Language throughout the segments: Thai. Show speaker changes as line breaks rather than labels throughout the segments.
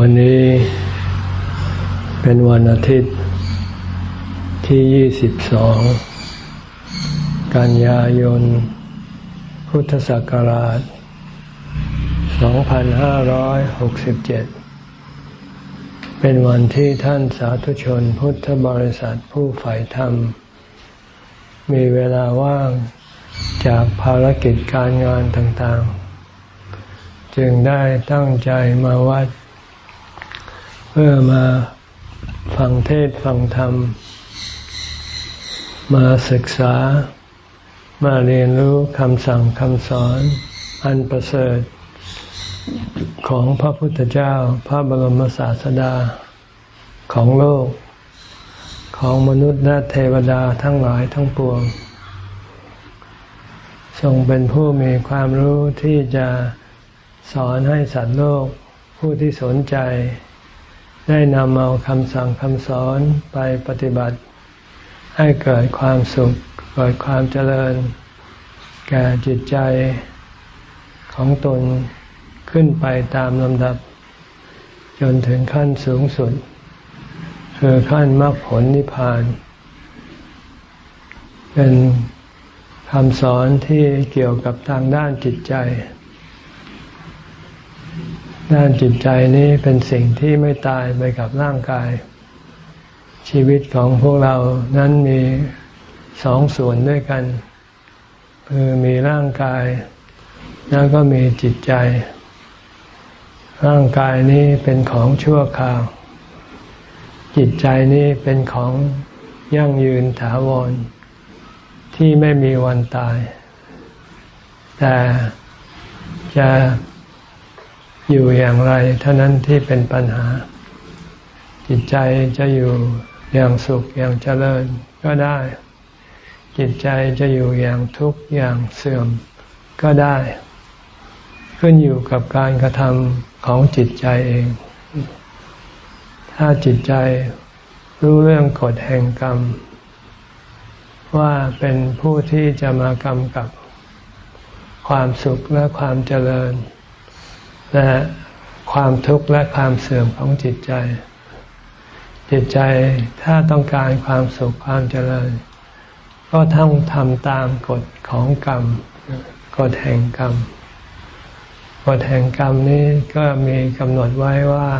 วันนี้เป็นวันอาทิตย์ที่ 22 กันยายน พุทธศักราช 2567 เป็นวันที่ท่านสาธุชนพุทธบริษัทผู้ฝ่ายธรรม มีเวลาว่างจากภารกิจการงานต่างๆ จึงได้ตั้งใจมาวัด พื่อมาฟังเทศฟังธรรม มาศึกษา มาเรียนรู้คำสั่งคำสอนอันประเสริฐ ของพระพุทธเจ้าพระบรมศาสดาของโลก ของมนุษย์และเทวดาทั้งหลายทั้งปวง ทรงเป็นผู้มีความรู้ที่จะสอนให้สัตว์โลกผู้ที่สนใจ ได้นำเอาคำสั่งคำสอนไปปฏิบัติ ให้เกิดความสุข เกิดความเจริญ แก่จิตใจของตนขึ้นไปตามลำดับ จนถึงขั้นสูงสุด คือขั้นมรรคผลนิพพาน เป็นคำสอนที่เกี่ยวกับทางด้านจิตใจ ด้านจิตใจนี้เป็นสิ่งที่ไม่ตายไปกับร่างกาย ชีวิตของพวกเรานั้นมีสองส่วนด้วยกัน คือมีร่างกาย แล้วก็มีจิตใจ ร่างกายนี้เป็นของชั่วคราว จิตใจนี้เป็นของยั่งยืนถาวร ที่ไม่มีวันตาย แต่จะ อยู่อย่างไรเท่านั้นที่เป็นปัญหา จิตใจจะอยู่อย่างสุขอย่างเจริญก็ได้ จิตใจจะอยู่อย่างทุกข์อย่างเสื่อมก็ได้ ขึ้นอยู่กับการกระทำของจิตใจเอง ถ้าจิตใจรู้เรื่องกฎแห่งกรรม ว่าเป็นผู้ที่จะมากำกับความสุขและความเจริญ และความทุกข์และความเสื่อมของจิตใจ จิตใจถ้าต้องการความสุขความเจริญ ก็ต้องทำตามกฎของกรรมกฎแห่งกรรมกฎแห่งกรรมนี้ก็มีกำหนดไว้ว่า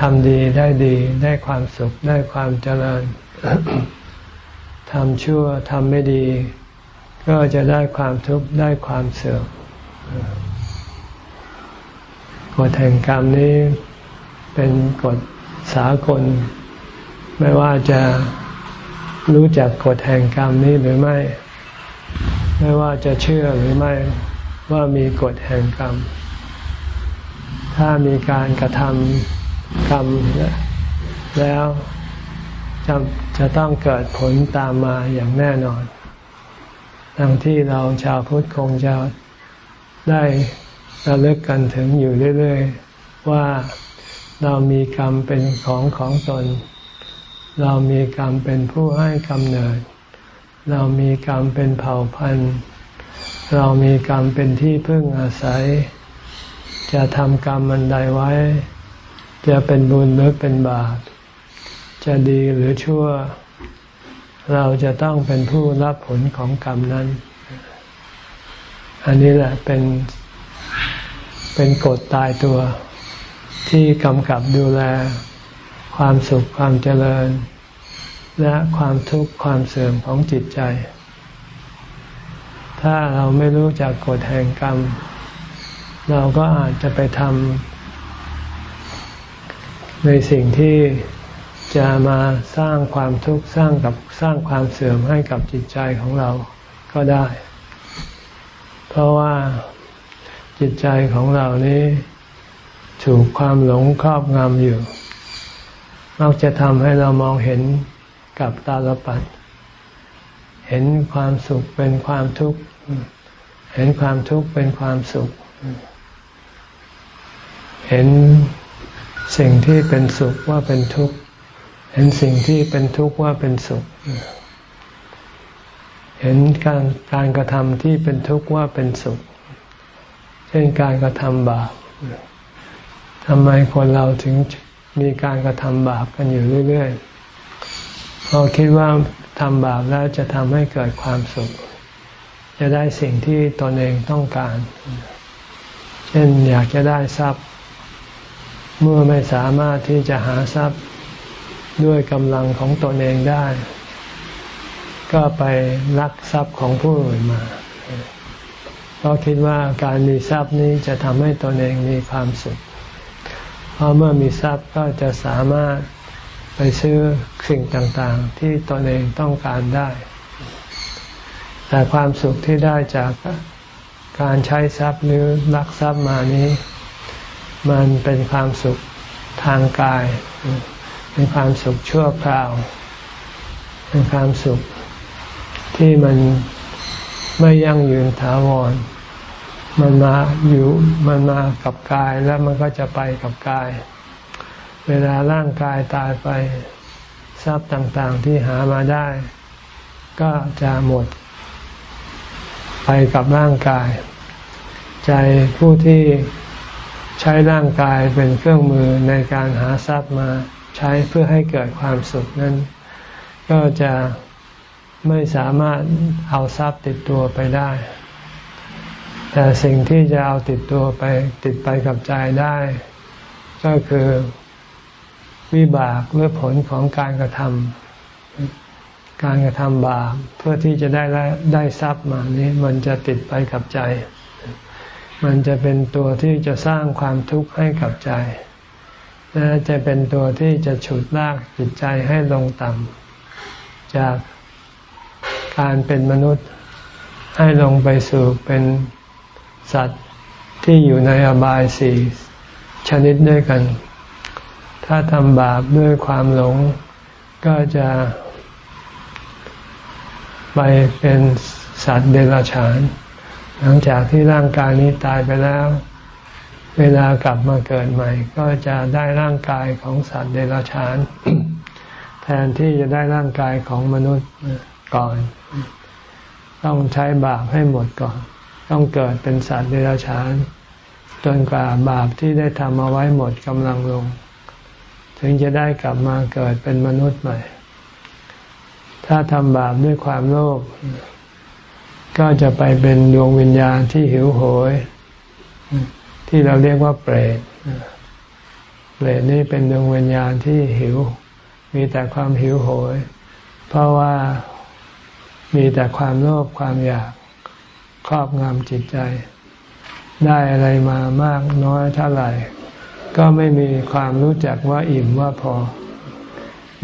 ทำดีได้ดีได้ความสุขได้ความเจริญทำชั่วทำไม่ดี ก็จะได้ความทุกข์ได้ความเสื่อม กฎแห่งกรรมนี้เป็นกฎสากล ไม่ว่าจะรู้จักกฎแห่งกรรมนี้หรือไม่ ไม่ว่าจะเชื่อหรือไม่ว่ามีกฎแห่งกรรม ถ้ามีการกระทำกรรมแล้วจะจะต้องเกิดผลตามมาอย่างแน่นอน ดังที่เราชาวพุทธคงจะได้ ระลึกกันถึงอยู่เรื่อยๆ ว่าเรามีกรรมเป็นของของตน เรามีกรรมเป็นผู้ให้กำเนิด เรามีกรรมเป็นเผ่าพันธุ์ เรามีกรรมเป็นที่พึ่งอาศัย จะทำกรรมมันใดไว้ จะเป็นบุญหรือเป็นบาป จะดีหรือชั่ว เราจะต้องเป็นผู้รับผลของกรรมนั้น อันนี้แหละเป็น เป็นกฎตายตัวที่กำกับดูแล ความสุขความเจริญ และความทุกข์ความเสื่อมของจิตใจ ถ้าเราไม่รู้จักกฎแห่งกรรม เราก็อาจจะไปทำในสิ่งที่จะมาสร้างความทุกข์สร้างกับสร้างความเสื่อมให้กับจิตใจของเราก็ได้ เพราะว่า จิตใจของเรานี้ ถูกความหลงครอบงำอยู่ มักจะทำให้เรามองเห็นกับตาลปัด เห็นความสุขเป็นความทุกข์ เห็นความทุกข์เป็นความสุข เห็นสิ่งที่เป็นสุขว่าเป็นทุกข์ เห็นสิ่งที่เป็นทุกข์ว่าเป็นสุข เห็นการการกระทำที่เป็นทุกข์ว่าเป็นสุข ช่นการกระทำบาปทำไมคนเราถึงมีการกระทำบาปกันอยู่เรื่อยๆเราคิดว่าทำบาปแล้วจะทำให้เกิดความสุข จะได้สิ่งที่ตนเองต้องการ เช่นอยากจะได้ทรัพย์ เมื่อไม่สามารถที่จะหาทรัพย์ด้วยกำลังของตนเองได้ ก็ไปลักทรัพย์ของผู้อื่นมา ราะคิดว่าการมีทรัพย์นี้จะทำให้ตนเองมีความสุข เพราะเมื่อมีทรัพย์ก็จะสามารถไปซื้อสิ่งต่างๆ ที่ตนเองต้องการได้ แต่ความสุขที่ได้จากการใช้ทรัพย์หรือลักทรัพย์มานี้ มันเป็นความสุขทางกาย เป็นความสุขชั่วคราว เป็นความสุขที่มันไม่ยั่งยืนถาวร มันมาอยู่มันมากับกายแล้วมันก็จะไปกับกาย เวลาร่างกายตายไปทรัพย์ต่างๆที่หามาได้ ก็จะหมด ไปกับร่างกาย ใจผู้ที่ใช้ร่างกายเป็นเครื่องมือในการหาทรัพย์มาใช้เพื่อให้เกิดความสุขนั้น ก็จะไม่สามารถเอาทรัพย์ติดตัวไปได้ แต่สิ่งที่จะเอาติดตัวไปติดไปกับใจได้ ก็คือวิบากหรือผลของการกระทำการกระทำบาปเพื่อที่จะได้ได้ทรัพย์มานี้มันจะติดไปกับใจ มันจะเป็นตัวที่จะสร้างความทุกข์ให้กับใจ และจะเป็นตัวที่จะฉุดลากจิตใจให้ลงต่ำจากการเป็นมนุษย์ให้ลงไปสู่เป็น สัตว์ที่อยู่ในอบายสี่ชนิดด้วยกัน ถ้าทำบาปด้วยความหลง ก็จะไปเป็นสัตว์เดรัจฉาน หลังจากที่ร่างกายนี้ตายไปแล้ว เวลากลับมาเกิดใหม่ ก็จะได้ร่างกายของสัตว์เดรัจฉาน แทนที่จะได้ร่างกายของมนุษย์ก่อน ต้องใช้บาปให้หมดก่อน ต้องเกิดเป็นสัตว์เดรัจฉาน จนกว่าบาปที่ได้ทำเอาไว้หมดกำลังลง ถึงจะได้กลับมาเกิดเป็นมนุษย์ใหม่ ถ้าทำบาปด้วยความโลภก็จะไปเป็นดวงวิญญาณที่หิวโหย ที่เราเรียกว่าเปรตเปรตนี่เป็นดวงวิญญาณที่หิว มีแต่ความหิวโหย เพราะว่ามีแต่ความโลภความอยาก ครอบงำจิตใจ ได้อะไรมามากน้อยเท่าไหร่ ก็ไม่มีความรู้จักว่าอิ่มว่าพอ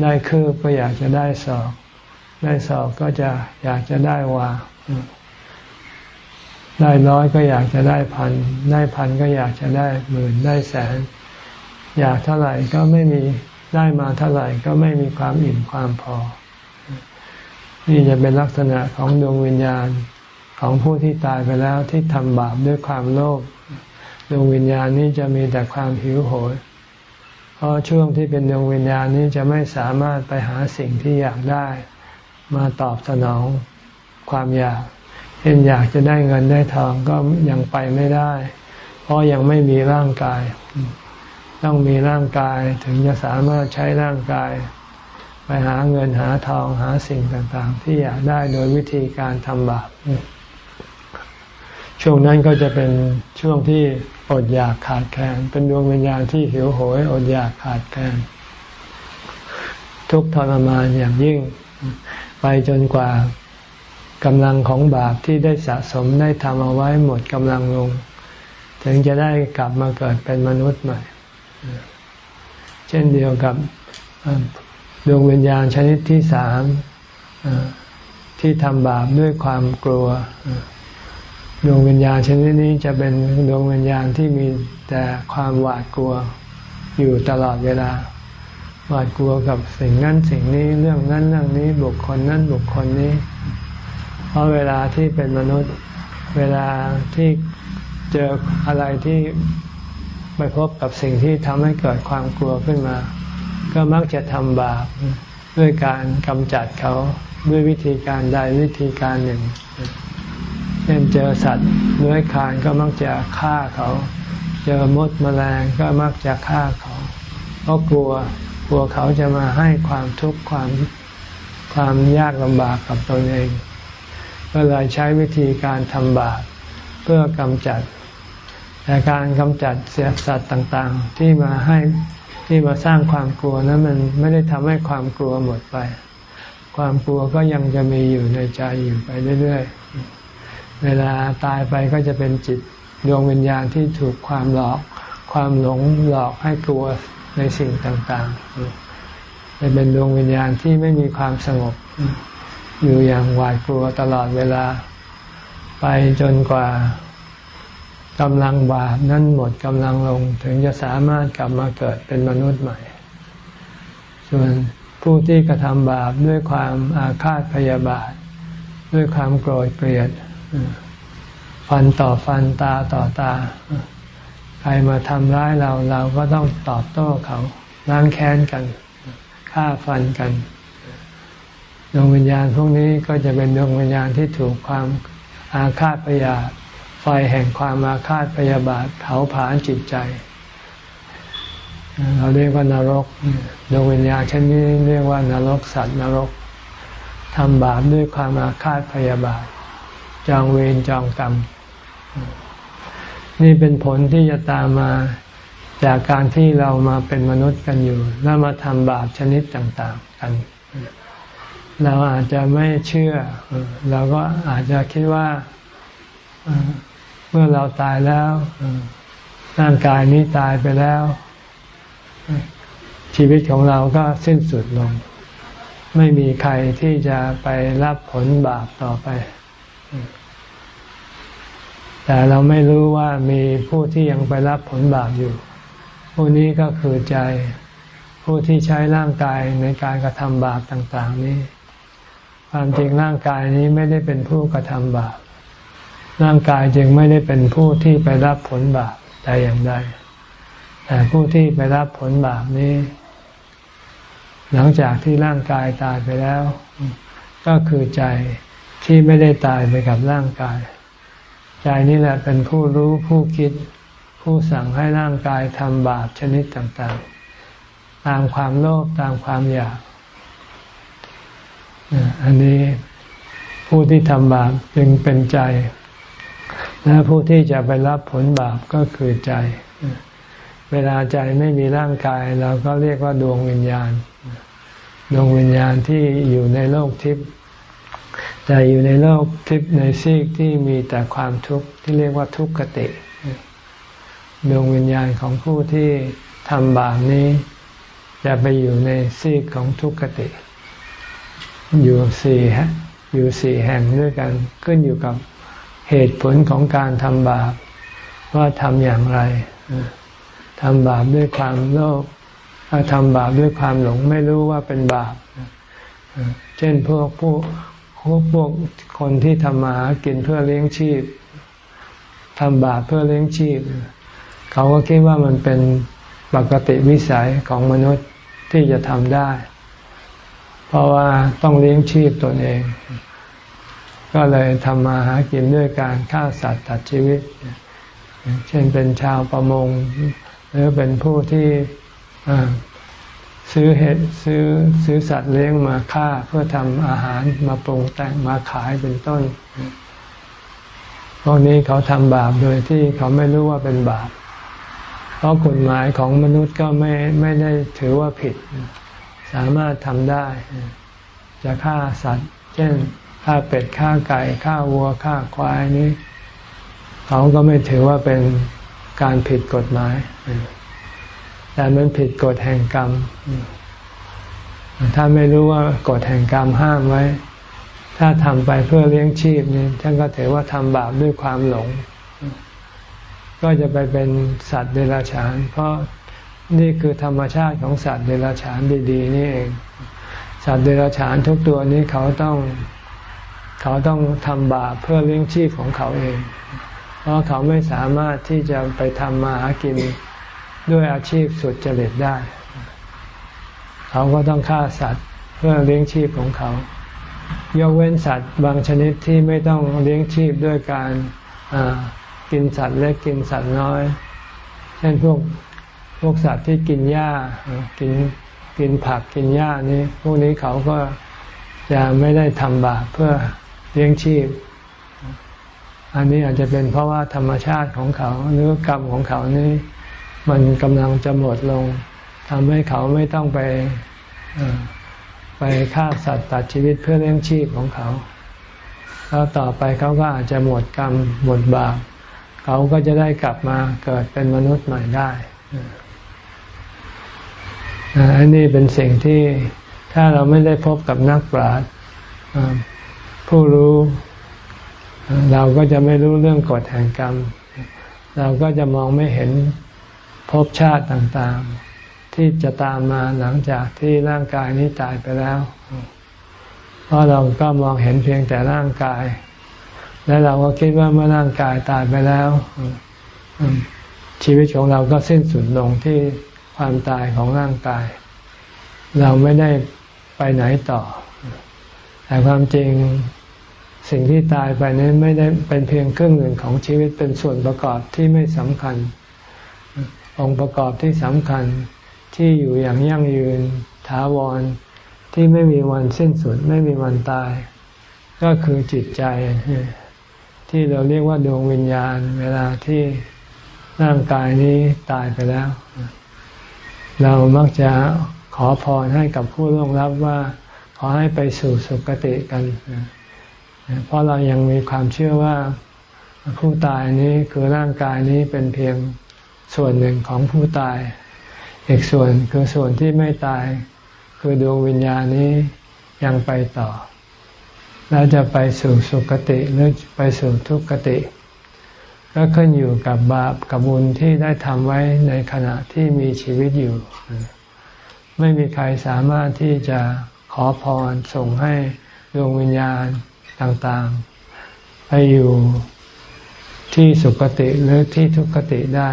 ได้คืบก็อยากจะได้สอบ ได้สอบก็จะอยากจะได้วาได้ร้อยก็อยากจะได้พัน ได้พันก็อยากจะได้หมื่นได้แสน อยากเท่าไหร่ก็ไม่มีได้มาเท่าไหร่ก็ไม่มีความอิ่มความพอ นี่จะเป็นลักษณะของดวงวิญญาณ ของผู้ที่ตายไปแล้วที่ทำบาปด้วยความโลภดวงวิญญาณนี้จะมีแต่ความหิวโหย เพราะช่วงที่เป็นดวงวิญญาณนี้จะไม่สามารถไปหาสิ่งที่อยากได้ มาตอบสนองความอยาก เช่นอยากจะได้เงินได้ทองก็ยังไปไม่ได้ เพราะยังไม่มีร่างกาย ต้องมีร่างกายถึงจะสามารถใช้ร่างกาย ไปหาเงินหาทองหาสิ่งต่างๆ ที่อยากได้โดยวิธีการทำบาป ช่วงนั้นก็จะเป็นช่วงที่อดอยากขาดแคลนเป็นดวงวิญญาณที่หิวโหยอดอยากขาดแคลนทุกทรมานอย่างยิ่ง ไปจนกว่ากำลังของบาปที่ได้สะสมได้ทำเอาไว้หมดกำลังลง ถึงจะได้กลับมาเกิดเป็นมนุษย์ใหม่ เช่นเดียวกับดวงวิญญาณชนิดที่สามที่ทำบาปด้วยความกลัว ดวงวิญญาณชนิดนี้จะเป็นดวงวิญญาณที่มีแต่ความหวาดกลัวอยู่ตลอดเวลา หวาดกลัวกับสิ่งนั้นสิ่งนี้เรื่องนั้นเรื่องนี้บุคคลนั้นบุคคลนี้ เพราะเวลาที่เป็นมนุษย์ เวลาที่เจออะไรที่ไปพบกับสิ่งที่ทำให้เกิดความกลัวขึ้นมา ก็มักจะทำบาปด้วยการกำจัดเขาด้วยวิธีการใดวิธีการหนึ่ง ช่นเจอสัตว์เลื้อยคานก็มักจะฆ่าเขา เจอมดมแมลงก็มักจะฆ่าเขา เพราะกลัวกลัวเขาจะมาให้ความทุกข์ความความยากลำบากกับตนเอง ก็เลยใช้วิธีการทำบาปเพื่อกำจัดแต่การกำจัดเสียสัตว์ต่างๆ ที่มาให้ที่มาสร้างความกลัวนั้นมันไม่ได้ทำให้ความกลัวหมดไป ความกลัวก็ยังจะมีอยู่ในใจอยู่ไปเรื่อยๆ เวลาตายไปก็จะเป็นจิตดวงวิญญาณที่ถูกความหลอก ความหลงหลอกให้กลัวในสิ่งต่างๆจะเป็นดวงวิญญาณที่ไม่มีความสงบ อยู่อย่างหวาดกลัวตลอดเวลา ไปจนกว่ากำลังบาปนั้นหมดกำลังลงถึงจะสามารถกลับมาเกิดเป็นมนุษย์ใหม่ ส่วนผู้ที่กระทำบาปด้วยความอาฆาตพยาบาท ด้วยความโกรธเกลียด ฟันต่อฟันตาต่อตา ใครมาทำร้ายเราเราก็ต้องตอบโต้เขาล้างแค้นกันฆ่าฟันกันดวงวิญญาณพวกนี้ก็จะเป็นดวงวิญญาณที่ถูกความอาฆาตพยาไฟแห่งความอาฆาตพยาบาทเผาผลาญจิตใจ เราเรียกว่านรกดวงวิญญาณเช่นนี้เรียกว่านรกสัตว์นรกทำบาปด้วยความอาฆาตพยาบาท จองเวรจองกรรม นี่เป็นผลที่จะตามมาจากการที่เรามาเป็นมนุษย์กันอยู่ แล้วมาทำบาปชนิดต่าง ๆ กัน เราอาจจะไม่เชื่อ เราก็อาจจะคิดว่าเมื่อเราตายแล้วร่างกายนี้ตายไปแล้ว ชีวิตของเราก็สิ้นสุดลง ไม่มีใครที่จะไปรับผลบาปต่อไป แต่เราไม่รู้ว่ามีผู้ที่ยังไปรับผลบาปอยู่ ผู้นี้ก็คือใจ ผู้ที่ใช้ร่างกายในการกระทำบาปต่างๆนี้ ความจริงร่างกายนี้ไม่ได้เป็นผู้กระทำบาป ร่างกายจึงไม่ได้เป็นผู้ที่ไปรับผลบาปแต่อย่างใด แต่ผู้ที่ไปรับผลบาปนี้ หลังจากที่ร่างกายตายไปแล้ว ก็คือใจที่ไม่ได้ตายไปกับร่างกาย ใจนี่แหละเป็นผู้รู้ผู้คิด ผู้สั่งให้ร่างกายทำบาปชนิดต่างๆ ตามความโลภตามความอยาก อันนี้ผู้ที่ทำบาปจึงเป็นใจ และผู้ที่จะไปรับผลบาปก็คือใจ เวลาใจไม่มีร่างกายเราก็เรียกว่าดวงวิญญาณ ดวงวิญญาณที่อยู่ในโลกทิพย์ แต่อยู่ในโลกทิพย์ในซีกที่มีแต่ความทุกข์ที่เรียกว่าทุกขติดวงวิญญาณของผู้ที่ทำบาปนี้ จะไปอยู่ในซีกของทุกขติ อยู่สี่อยู่สี่แห่งด้วยกัน ขึ้นอยู่กับเหตุผลของการทำบาป ว่าทำอย่างไรทำบาปด้วยความโลภทำบาปด้วยความหลงไม่รู้ว่าเป็นบาป เช่นพวกผู้ พวกพวกคนที่ทำมาหากินเพื่อเลี้ยงชีพทำบาปเพื่อเลี้ยงชีพ เขาก็คิดว่ามันเป็นปกติวิสัยของมนุษย์ที่จะทำได้ เพราะว่าต้องเลี้ยงชีพตนเอง ก็เลยทำมาหากินด้วยการฆ่าสัตว์ตัดชีวิต เช่นเป็นชาวประมง หรือเป็นผู้ที่ ซื้อเห็ดซื้อซื้อสัตว์เลี้ยงมาฆ่าเพื่อทำอาหารมาปรุงแต่งมาขายเป็นต้น พวกนี้เขาทำบาปโดยที่เขาไม่รู้ว่าเป็นบาป เพราะกฎหมายของมนุษย์ก็ไม่ไม่ได้ถือว่าผิด สามารถทำได้ จะฆ่าสัตว์ เช่นฆ่าเป็ดฆ่าไก่ฆ่าวัวฆ่าควายนี้ เขาก็ไม่ถือว่าเป็นการผิดกฎหมาย แต่มันผิดกฎแห่งกรรม ถ้าไม่รู้ว่ากฎแห่งกรรมห้ามไว้ ถ้าทำไปเพื่อเลี้ยงชีพนี่ท่านก็ถือว่าทำบาปด้วยความหลง ก็จะไปเป็นสัตว์เดรัจฉาน เพราะนี่คือธรรมชาติของสัตว์เดรัจฉานดีๆนี่เอง สัตว์เดรัจฉานทุกตัวนี้เขาต้องเขาต้องทำบาปเพื่อเลี้ยงชีพของเขาเอง เพราะเขาไม่สามารถที่จะไปทำมาหากิน ด้วยอาชีพสุดจริตได้ เขาก็ต้องฆ่าสัตว์เพื่อเลี้ยงชีพของเขา ยกเว้นสัตว์บางชนิดที่ไม่ต้องเลี้ยงชีพด้วยการกินสัตว์เล็กกินสัตว์น้อย เช่นพวกพวกสัตว์ที่กินหญ้ากินกินผักกินหญ้านี้ พวกนี้เขาก็จะไม่ได้ทำบาปเพื่อเลี้ยงชีพ อันนี้อาจจะเป็นเพราะว่าธรรมชาติของเขาหรือกรรมของเขานี้ มันกำลังจะหมดลงทำให้เขาไม่ต้องไปไปฆ่าสัตว์ตัดชีวิตเพื่อเลี้ยงชีพของเขา แล้วต่อไปเขาก็อาจจะหมดกรรมหมดบาปเขาก็จะได้กลับมาเกิดเป็นมนุษย์ใหม่ได้อันนี้เป็นสิ่งที่ถ้าเราไม่ได้พบกับนักปราชญ์ผู้รู้ เราก็จะไม่รู้เรื่องกฎแห่งกรรม เราก็จะมองไม่เห็น ภพชาติต่างๆ ที่จะตามมาหลังจากที่ร่างกายนี้ตายไปแล้ว เพราะเราก็มองเห็นเพียงแต่ร่างกาย และเราก็คิดว่าเมื่อร่างกายตายไปแล้ว ชีวิตของเราก็สิ้นสุดลงที่ความตายของร่างกาย เราไม่ได้ไปไหนต่อ แต่ความจริงสิ่งที่ตายไปนี้ไม่ได้เป็นเพียงเครื่องหนึ่งของชีวิตเป็นส่วนประกอบที่ไม่สำคัญ องค์ประกอบที่สำคัญที่อยู่อย่างยั่งยืนถาวรที่ไม่มีวันสิ้นสุด ไม่มีวันตาย ก็คือจิตใจ ที่เราเรียกว่าดวงวิญญาณ เวลาที่ร่างกายนี้ตายไปแล้ว เรามักจะขอพรให้กับผู้ร่วงรับว่า ขอให้ไปสู่สุคติกันเพราะเรายังมีความเชื่อว่าผู้ตายนี้คือร่างกายนี้เป็นเพียง ส่วนหนึ่งของผู้ตาย อีกส่วนคือส่วนที่ไม่ตาย คือดวงวิญญาณนี้ยังไปต่อ แล้วจะไปสู่สุคติหรือไปสู่ทุกขติ ก็ขึ้นอยู่กับบาปกับบุญที่ได้ทำไว้ในขณะที่มีชีวิตอยู่ ไม่มีใครสามารถที่จะขอพรส่งให้ดวงวิญญาณต่างๆ ไปอยู่ที่สุคติหรือที่ทุกขติได้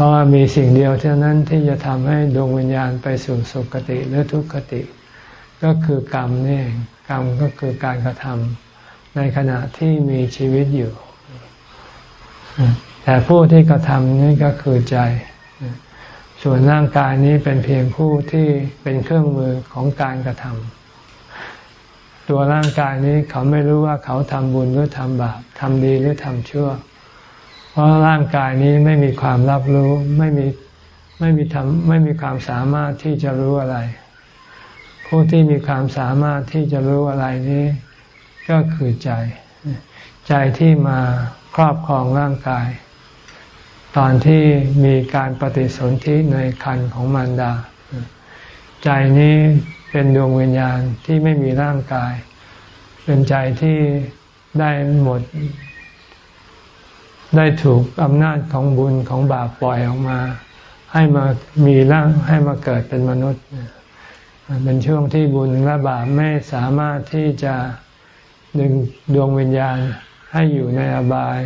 ราะว่ามีสิ่งเดียวเท่านั้นที่จะทำให้ดวงวิญญาณไปสู่สุคติหรือทุกขติ ก็คือกรรมนี่กรรมก็คือการกระทำในขณะที่มีชีวิตอยู่ แต่ผู้ที่กระทำนี่ก็คือใจ ส่วนร่างกายนี้เป็นเพียงผู้ที่เป็นเครื่องมือของการกระทำตัวร่างกายนี้เขาไม่รู้ว่าเขาทำบุญหรือทำบาปทำดีหรือทำชั่วเเพราะร่างกายนี้ไม่มีความรับรู้ไม่มีไม่มีทำไม่มีความสามารถที่จะรู้อะไร ผู้ที่มีความสามารถที่จะรู้อะไรนี้ ก็คือใจ ใจที่มาครอบครองร่างกาย ตอนที่มีการปฏิสนธิในคันของมารดา ใจนี้เป็นดวงวิญญาณที่ไม่มีร่างกาย เป็นใจที่ได้หมด ได้ถูกอำนาจของบุญของบาปปล่อยออกมา ให้มามีร่างให้มาเกิดเป็นมนุษย์เป็นช่วงที่บุญและบาปไม่สามารถที่จะดึงดวงวิญญาณให้อยู่ในอบาย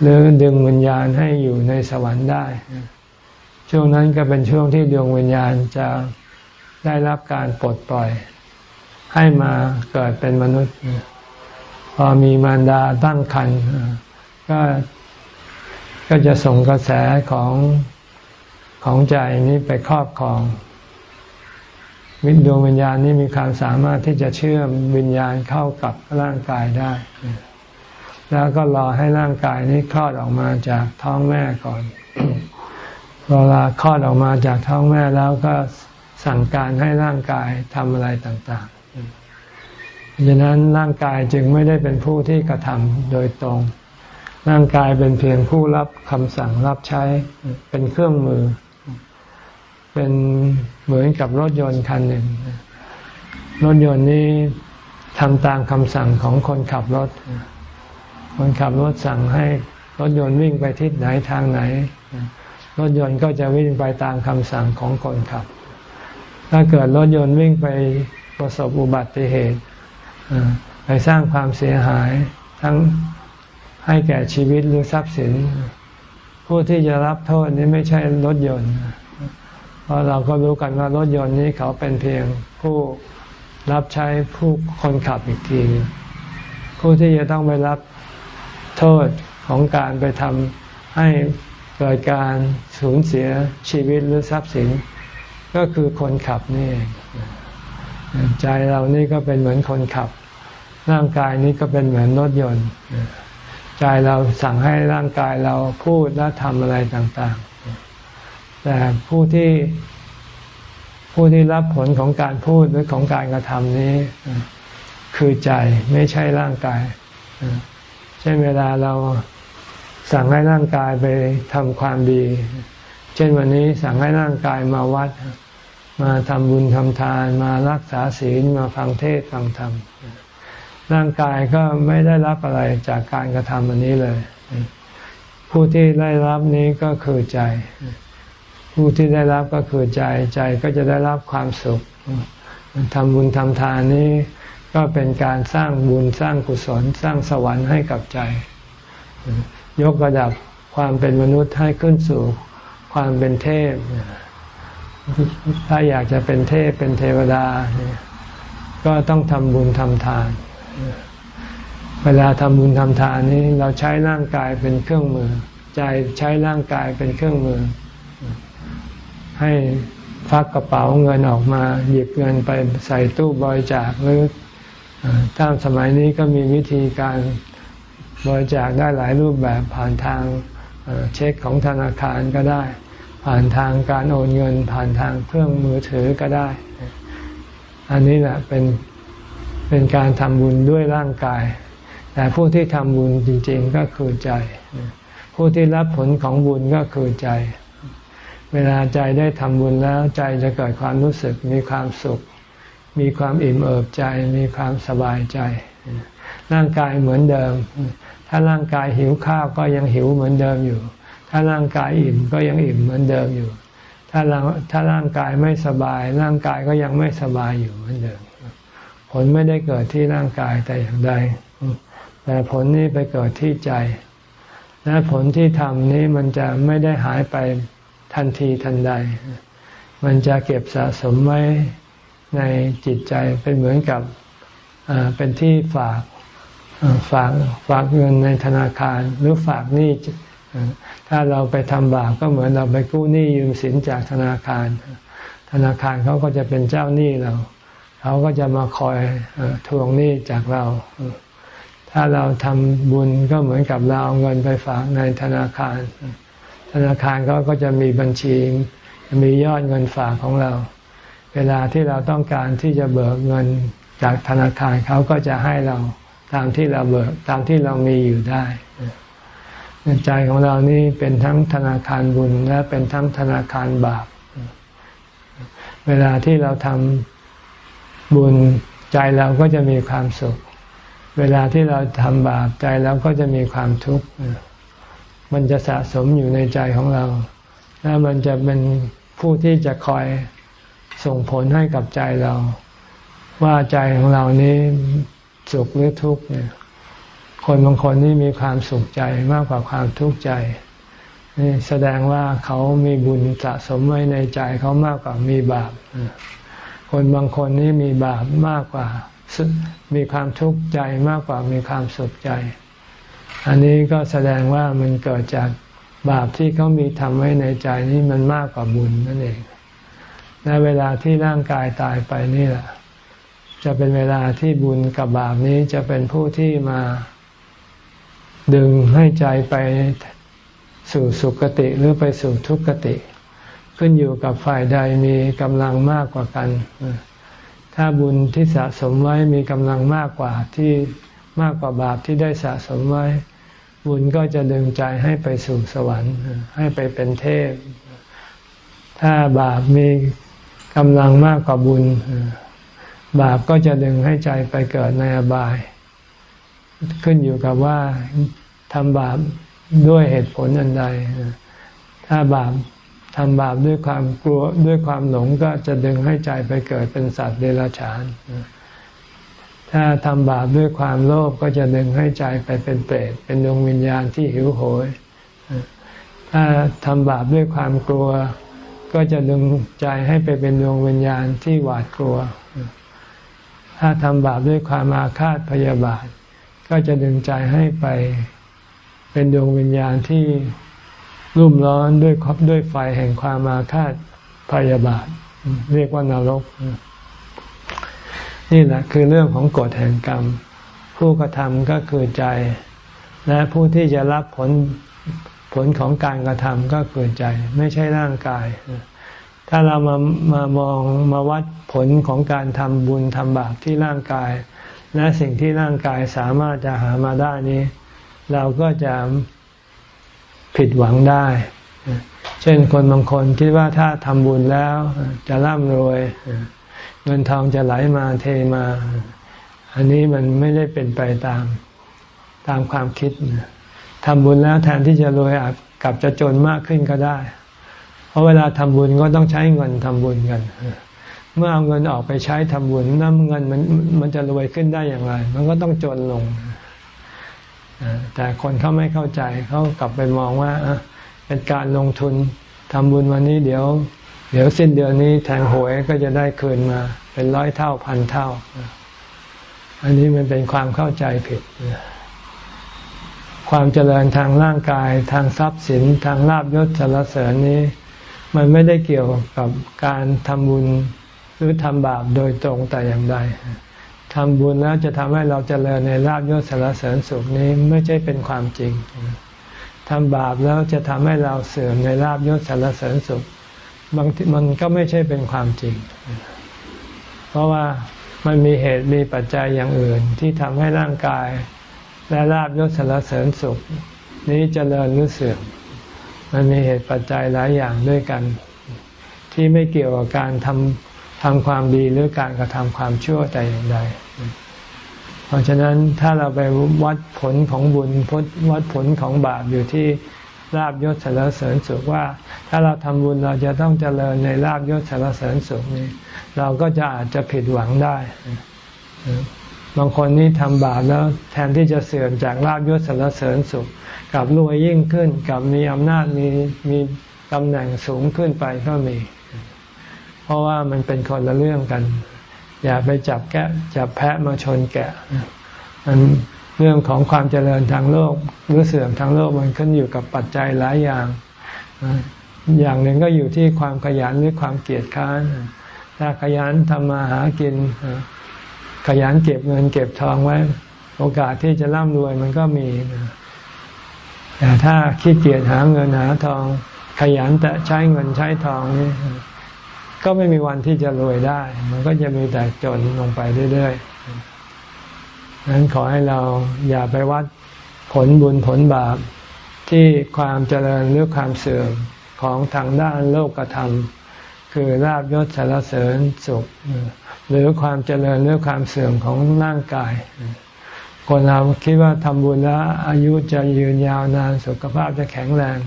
หรือดึงวิญญาณให้อยู่ในสวรรค์ได้ ช่วงนั้นก็เป็นช่วงที่ดวงวิญญาณจะได้รับการปลดปล่อย ให้มาเกิดเป็นมนุษย์ พอมีมารดาตั้งครรภ์ก็ ก็จะส่งกระแสของของใจนี้ไปครอบครอง วิญดวงวิญญาณนี้มีความสามารถที่จะเชื่อมวิญญาณเข้ากับร่างกายได้ แล้วก็รอให้ร่างกายนี้คลอดออกมาจากท้องแม่ก่อนเวลาคลอดออกมาจากท้องแม่แล้วก็สั่งการให้ร่างกายทำอะไรต่างๆดังนั้นร่างกายจึงไม่ได้เป็นผู้ที่กระทำโดยตรง ร่างกายเป็นเพียงผู้รับคำสั่งรับใช้ เป็นเครื่องมือ เป็นเหมือนกับรถยนต์คันหนึ่ง รถยนต์นี้ทำตามคำสั่งของคนขับรถ คนขับรถสั่งให้รถยนต์วิ่งไปทิศไหนทางไหน รถยนต์ก็จะวิ่งไปตามคำสั่งของคนขับ ถ้าเกิดรถยนต์วิ่งไปประสบอุบัติเหตุไปสร้างความเสียหายทั้ง ให้แก่ชีวิตหรือทรัพย์สิน ผู้ที่จะรับโทษนี้ไม่ใช่รถยนต์ เพราะเราก็รู้กันว่ารถยนต์นี้เขาเป็นเพียงผู้รับใช้ผู้คนขับอีกที ผู้ที่จะต้องไปรับโทษของการไปทำให้เกิดการสูญเสียชีวิตหรือทรัพย์สิน ก็คือคนขับนี่ ใจเรานี่ก็เป็นเหมือนคนขับ ร่างกายนี้ก็เป็นเหมือนรถยนต์ ใจเราสั่งให้ร่างกายเราพูดและทำอะไรต่างๆ แต่ผู้ที่ผู้ที่รับผลของการพูดหรือของการกระทำนี้ คือใจไม่ใช่ร่างกาย เช่นเวลาเราสั่งให้ร่างกายไปทำความดี เช่นวันนี้สั่งให้ร่างกายมาวัด มาทำบุญทำทาน มารักษาศีลมาฟังเทศฟังธรรม ร่างกายก็ไม่ได้รับอะไรจากการกระทำอันนี้เลย ผู้ที่ได้รับนี้ก็คือใจ ผู้ที่ได้รับก็คือใจใจก็จะได้รับความสุขทำบุญทำทานนี้ก็เป็นการสร้างบุญสร้างกุศลสร้างสวรรค์ให้กับใจ ยกระดับความเป็นมนุษย์ให้ขึ้นสู่ความเป็นเทพ ถ้าอยากจะเป็นเทพเป็นเทวดา ก็ต้องทำบุญทำทาน เวลาทำบุญทำทานนี้เราใช้ร่างกายเป็นเครื่องมือ ใจใช้ร่างกายเป็นเครื่องมือ ให้ฟักกระเป๋าเงินออกมา หยิบเงินไปใส่ตู้บริจาคหรือถ้าสมัยนี้ก็มีวิธีการบริจาคได้หลายรูปแบบผ่านทางเช็คของธนาคารก็ได้ ผ่านทางการโอนเงิน ผ่านทางเครื่องมือถือก็ได้ อันนี้แหละเป็น เป็นการทำบุญด้วยร่างกาย แต่ผู้ที่ทำบุญจริง ๆก็คือใจ ผู้ที่รับผลของบุญก็คือใจ เวลาใจได้ทำบุญแล้วใจจะเกิดความรู้สึกมีความสุข มีความอิ่มเอิบใจ มีความสบายใจ ร่างกายเหมือนเดิม ถ้าร่างกายหิวข้าวก็ยังหิวเหมือนเดิมอยู่ ถ้าร่างกายอิ่มก็ยังอิ่มเหมือนเดิมอยู่ ถ้าถ้าร่างกายไม่สบาย ร่างกายก็ยังไม่สบายอยู่เหมือนเดิม ผลไม่ได้เกิดที่ร่างกายแต่อย่างใด แต่ผลนี้ไปเกิดที่ใจ และผลที่ทำนี้มันจะไม่ได้หายไปทันทีทันใด มันจะเก็บสะสมไว้ในจิตใจเป็นเหมือนกับเป็นที่ฝากฝากฝากเงินในธนาคารหรือฝากหนี้ถ้าเราไปทำบาปก็เหมือนเราไปกู้หนี้ยืมสินจากธนาคาร ธนาคารเขาก็จะเป็นเจ้าหนี้เรา เขาก็จะมาคอยทวงหนี้จากเรา ถ้าเราทำบุญก็เหมือนกับเราเอาเงินไปฝากในธนาคาร ธนาคารเขาก็จะมีบัญชีมียอดเงินฝากของเรา เวลาที่เราต้องการที่จะเบิกเงินจากธนาคารเขาก็จะให้เราตามที่เราเบิกตามที่เรามีอยู่ได้ใจของเรานี่เป็นทั้งธนาคารบุญและเป็นทั้งธนาคารบาป เวลาที่เราทำ บุญใจเราก็จะมีความสุข เวลาที่เราทำบาปใจเราก็จะมีความทุกข์มันจะสะสมอยู่ในใจของเรา แล้วมันจะเป็นผู้ที่จะคอยส่งผลให้กับใจเรา ว่าใจของเรานี้สุขหรือทุกข์เนี่ยคนบางคนนี่มีความสุขใจมากกว่าความทุกข์ใจนี่แสดงว่าเขามีบุญสะสมไว้ในใจเขามากกว่ามีบาป คนบางคนนี่มีบาปมากกว่า มีความทุกข์ใจมากกว่ามีความสุขใจ อันนี้ก็แสดงว่ามันเกิดจากบาปที่เขามีทำไว้ในใจนี่มันมากกว่าบุญนั่นเองและเวลาที่ร่างกายตายไปนี่แหละ จะเป็นเวลาที่บุญกับบาปนี้จะเป็นผู้ที่มาดึงให้ใจไปสู่สุคติหรือไปสู่ทุกขติ ขึ้นอยู่กับฝ่ายใดมีกำลังมากกว่ากัน ถ้าบุญที่สะสมไว้มีกำลังมากกว่าที่มากกว่าบาปที่ได้สะสมไว้ บุญก็จะดึงใจให้ไปสู่สวรรค์ ให้ไปเป็นเทพ ถ้าบาปมีกำลังมากกว่าบุญ บาปก็จะดึงให้ใจไปเกิดในอบาย ขึ้นอยู่กับว่าทำบาปด้วยเหตุผลอันใด ถ้าบาป ทำบาปด้วยความกลัวด้วยความหลงก็จะดึงให้ใจไปเกิดเป็นสัตว์เดรัจฉาน ถ้าทำบาปด้วยความโลภก็จะดึงให้ใจไปเป็นเปรตเป็นดวงวิญญาณที่หิวโหย ถ้าทำบาปด้วยความกลัว ก็จะดึงใจให้ไปเป็นดวงวิญญาณที่หวาดกลัว ถ้าทำบาปด้วยความอาฆาตพยาบาท ก็จะดึงใจให้ไปเป็นดวงวิญญาณที่ รุ่มร้อนด้วยครับด้วยไฟแห่งความมาคาดพยาบาท เรียกว่านรก นี่แหละคือเรื่องของกฎแห่งกรรม ผู้กระทำก็คือใจ และผู้ที่จะรับผลผลของการกระทำก็คือใจ ไม่ใช่ร่างกาย ถ้าเรามามามองมาวัดผลของการทำบุญทำบาปที่ร่างกาย และสิ่งที่ร่างกายสามารถจะหามาได้นี้ เราก็จะ ผิดหวังได้ เช่นคนบางคนคิดว่าถ้าทำบุญแล้วจะร่ำรวย เงินทองจะไหลมาเทมา อันนี้มันไม่ได้เป็นไปตามตามความคิดทำบุญแล้วแทนที่จะรวยอาจกลับจะจนมากขึ้นก็ได้ เพราะเวลาทำบุญก็ต้องใช้เงินทำบุญกัน เมื่อเอาเงินออกไปใช้ทำบุญน้ำเงินมันมันจะรวยขึ้นได้อย่างไร มันก็ต้องจนลง แต่คนเขาไม่เข้าใจเขากลับไปมองว่าเป็นการลงทุนทำบุญวันนี้เดี๋ยว เดี๋ยวสิ้นเดือนนี้แทงหวยก็จะได้คืนมา เป็นร้อยเท่าพันเท่า อันนี้มันเป็นความเข้าใจผิด ความเจริญทางร่างกาย ทางทรัพย์สิน ทางลาบยศสารเสริญนี้ มันไม่ได้เกี่ยวกับการทำบุญหรือทำบาปโดยตรงแต่อย่างใด ทำบุญแล้วจะทำให้เราจเจริญในลาบยศสารเสริญสุขนี้ไม่ใช่เป็นความจริงทำบาปแล้วจะทำให้เราเสื่อมในลาบยศสารเสริญสุขบางทีมันก็ไม่ใช่เป็นความจริง เพราะว่ามันมีเหตุมีปัจจัยอย่างอื่น ที่ทำให้ร่างกาย และลาบยศสารเสริญสุข นี้จเจริญหรือเสื่อมมันมีเหตุปัจจัยหลายอย่างด้วยกัน ที่ไม่เกี่ยวกับการทำ ทำความดีหรือการกระทำความชั่วแต่อย่างใด เพราะฉะนั้นถ้าเราไปวัดผลของบุญพวัดผลของบาปอยู่ที่ลาบยศสารเสริญสุขว่า ถ้าเราทำบุญเราจะต้องเจริญในลาบยศสารเสริญสุขนี้ เราก็จะอาจจะผิดหวังได้บางคนนี่ทำบาปแล้วแทนที่จะเสื่อมจากลาบยศสารเสริญสุขกับรวยยิ่งขึ้นกับมีอำนาจมีมีตำแหน่งสูงขึ้นไปก็มี เพราะว่ามันเป็นคนละเรื่องกัน อย่าไปจับแกะจับแพะมาชนแกะมันเรื่องของความเจริญทางโลกหรือเสื่อมทางโลกมันขึ้นอยู่กับปัจจัยหลายอย่าง อย่างหนึ่งก็อยู่ที่ความขยันหรือความเกียจค้านถ้าขยันทำมาหากิน ขยันเก็บเงินเก็บทองไว้ โอกาสที่จะร่ำรวยมันก็มีแต่ถ้าขี้เกียจหาเงินหาทอง ขยันแต่ใช้เงินใช้ทองนี่ ก็ไม่มีวันที่จะรวยได้ มันก็จะมีแต่จนลงไปเรื่อยๆดังนั้นขอให้เราอย่าไปวัดผลบุญผลบาปที่ความเจริญหรือความเสื่อมของทางด้านโลกธรรม คือลาบยศสารเสริญสุข หรือความเจริญหรือความเสื่อมของร่างกาย คนเราคิดว่าทำบุญแล้วอายุจะยืนยาวนานสุขภาพจะแข็งแรง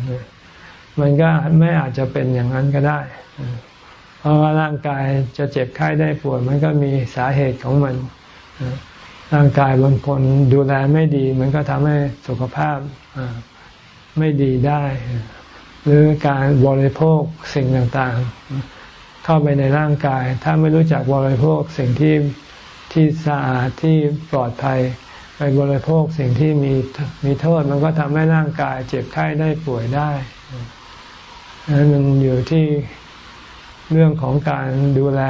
มันก็ไม่อาจจะเป็นอย่างนั้นก็ได้ เพราะว่าร่างกายจะเจ็บไข้ได้ป่วยมันก็มีสาเหตุของมัน ร่างกายบางคนดูแลไม่ดี มันก็ทำให้สุขภาพไม่ดีได้ หรือการบริโภคสิ่งต่างๆ เข้าไปในร่างกาย ถ้าไม่รู้จักบริโภคสิ่งที่ที่สะอาดที่ปลอดภัย ไปบริโภคสิ่งที่มีมีโทษ มันก็ทำให้ร่างกายเจ็บไข้ได้ป่วยได้นั้นมันอยู่ที่ เรื่องของการดูแล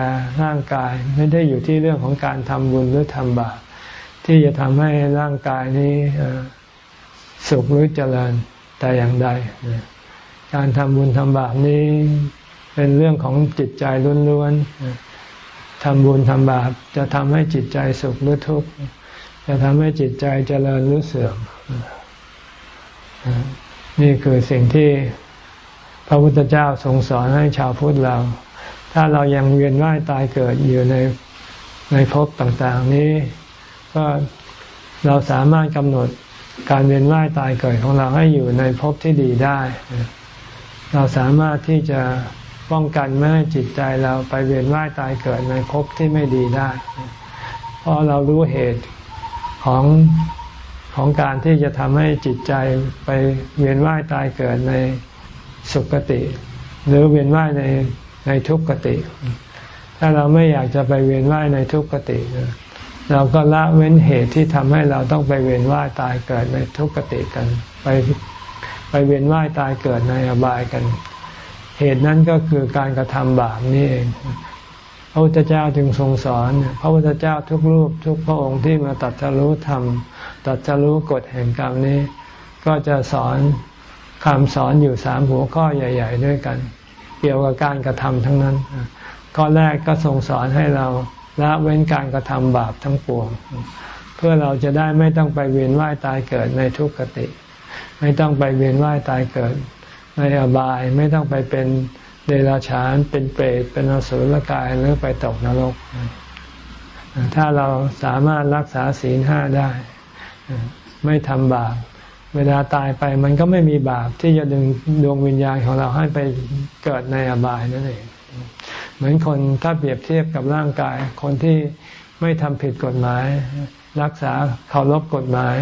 ร่างกาย ไม่ได้อยู่ที่เรื่องของการทำบุญหรือทำบาปที่จะทำให้ร่างกายนี้สุขหรือเจริญแต่อย่างใด การทำบุญทำบาปนี้เป็นเรื่องของจิตใจล้วนๆทำบุญทำบาปจะทำให้จิตใจสุขหรือทุกข์จะทำให้จิตใจเจริญหรือเสื่อมนี่คือสิ่งที่พระพุทธเจ้าทรงสอนให้ชาวพุทธเรา ถ้าเรายังเวียนว่ายตายเกิดอยู่ในในภพต่างๆ นี้ ก็เราสามารถกำหนดการเวียนว่ายตายเกิดของเราให้อยู่ในภพที่ดีได้ เราสามารถที่จะป้องกันไม่ให้จิตใจเราไปเวียนว่ายตายเกิดในภพที่ไม่ดีได้ เพราะเรารู้เหตุของของการที่จะทำให้จิตใจไปเวียนว่ายตายเกิดในสุคติ หรือเวียนว่ายใน ในทุกขติ ถ้าเราไม่อยากจะไปเวียนว่ายในทุกขติ เราก็ละเว้นเหตุที่ทำให้เราต้องไปเวียนว่ายตายเกิดในทุกขติกัน ไปไปเวียนว่ายตายเกิดในอบายกัน เหตุนั้นก็คือการกระทำบาปนี่เองพระพุทธเจ้าจึงทรงสอน พระพุทธเจ้าทุกรูปทุกพระองค์ที่มาตัดสรู้ธรรม ตัดสรู้กฎแห่งกรรมนี้ ก็จะสอนคำสอนอยู่สามหัวข้อใหญ่ ๆ ด้วยกัน เกี่ยวกับการกระทำทั้งนั้น ข้อแรกก็ทรงสอนให้เราละเว้นการกระทำบาปทั้งปวง เพื่อเราจะได้ไม่ต้องไปเวียนว่ายตายเกิดในทุกขติ ไม่ต้องไปเวียนว่ายตายเกิด ในอบายไม่ต้องไปเป็นเดรัจฉานเป็นเปรตเป็นอสุรกายหรือไปตกนรก ถ้าเราสามารถรักษาศีลห้าได้ ไม่ทำบาป เวลาตายไปมันก็ไม่มีบาปที่จะดึงดวงวิญญาณของเราให้ไปเกิดในอบายนั่นเอง เหมือนคนถ้าเปรียบเทียบกับร่างกาย คนที่ไม่ทำผิดกฎหมาย รักษาเคารพกฎหมาย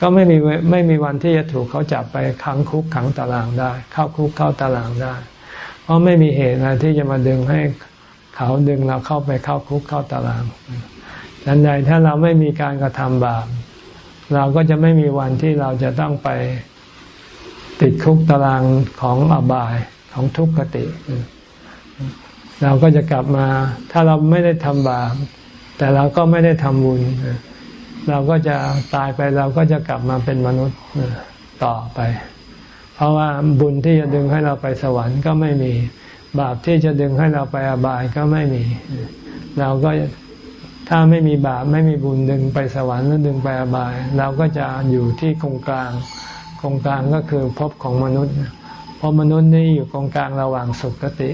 ก็ไม่มีไม่มีวันที่จะถูกเขาจับไปขังคุกขังตารางได้ เข้าคุกเข้าตารางได้ เพราะไม่มีเหตุอะไรที่จะมาดึงให้เขาดึงเราเข้าไปเข้าคุกเข้าตารางดังนั้นถ้าเราไม่มีการกระทำบาป เราก็จะไม่มีวันที่เราจะต้องไปติดคุกตารางของอบายของทุกขติ เราก็จะกลับมา ถ้าเราไม่ได้ทำบาปแต่เราก็ไม่ได้ทำบุญ เราก็จะตายไปเราก็จะกลับมาเป็นมนุษย์ต่อไป เพราะว่าบุญที่จะดึงให้เราไปสวรรค์ก็ไม่มี บาปที่จะดึงให้เราไปอบายก็ไม่มี เราก็ ถ้าไม่มีบาปไม่มีบุญดึงไปสวรรค์หรือดึงไปอบาย เราก็จะอยู่ที่ตรงกลางตรงกลางก็คือภพของมนุษย์เพราะมนุษย์นี่อยู่ตรงกลางระหว่างสุขติ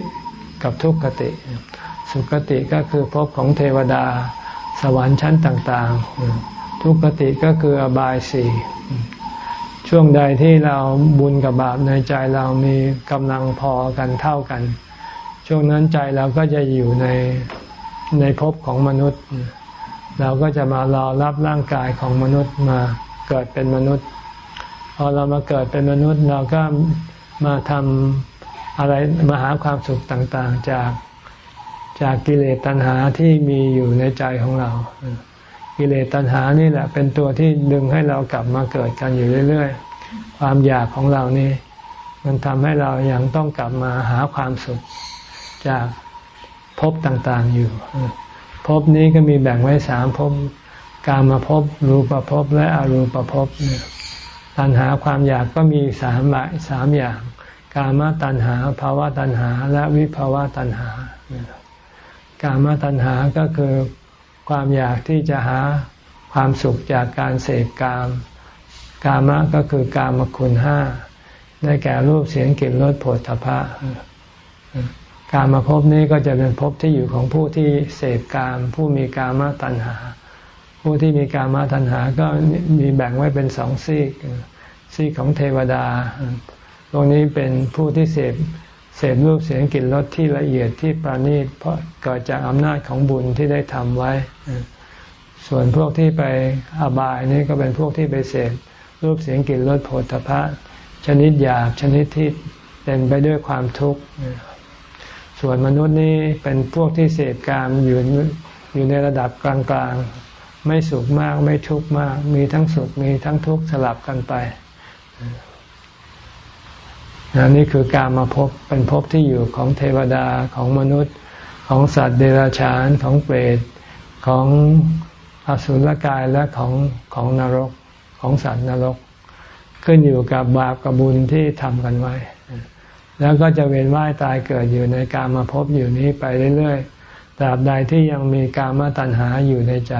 กับทุกขติ สุขติก็คือภพของเทวดา สวรรค์ชั้นต่าง ๆ ทุกขติก็คืออบายสี่ช่วงใดที่เราบุญกับบาปในใจเรามีกำลังพอกันเท่ากัน ช่วงนั้นใจเราก็จะอยู่ใน ในภพของมนุษย์ เราก็จะมารอรับร่างกายของมนุษย์มาเกิดเป็นมนุษย์ พอเรามาเกิดเป็นมนุษย์เราก็มาทำอะไรมาหาความสุขต่างๆ จากจากกิเลสตัณหาที่มีอยู่ในใจของเรา กิเลสตัณหานี่แหละ เป็นตัวที่ดึงให้เรากลับมาเกิดกันอยู่เรื่อยๆ ความอยากของเรานี่ มันทำให้เรายัางต้องกลับมาหาความสุขจาก ภพต่างๆอยู่ภพนี้ก็มีแบ่งไว้สามภพกามาภพรูปภพและอรูปภพตัณหาความอยากก็มีสามหลายสามอย่าง กามตัณหาภาวะตัณหา และวิภาวะตัณหากามตัณหาก็คือความอยากที่จะหาความสุขจากการเสพกาม กามะก็คือกามคุณห้าได้แก่รูปเสียงกลิ่นรสผลทพะ การมาพบนี้ก็จะเป็นภพที่อยู่ของผู้ที่เสพกาม ผู้มีกามตัณหา ผู้ที่มีกามตัณหาก็มีแบ่งไว้เป็นสองซีก ซีกของเทวดา ตรงนี้เป็นผู้ที่เสพเสพรูปเสียงกลิ่นรสที่ละเอียดที่ปราณีตเพราะเกิดจากอำนาจของบุญที่ได้ทำไว้ ส่วนพวกที่ไปอบายนี่ก็เป็นพวกที่ไปเสพรูปเสียงกลิ่นรสโผฏฐพะชนิดหยาบชนิดที่เต็มไปด้วยความทุกข์ ส่วนมนุษย์นี่เป็นพวกที่เสพกามอยู่อยู่ในระดับกลางๆ ไม่สุขมากไม่ทุกข์มาก มีทั้งสุขมีทั้งทุกข์สลับกันไปนนี่คือการมาพบเป็นภพที่อยู่ของเทวดาของมนุษย์ของสัตว์เดรัจฉานของเปรตของอสุรกายและของของนรกของสัตว์นรก ขึ้นอยู่กับบาปกับบุญที่ทำกันไว้ แล้วก็จะเวียนว่ายตายเกิดอยู่ในการมาพบอยู่นี้ไปเรื่อยๆ ตราบใดที่ยังมีกามาตัณหาอยู่ในใจ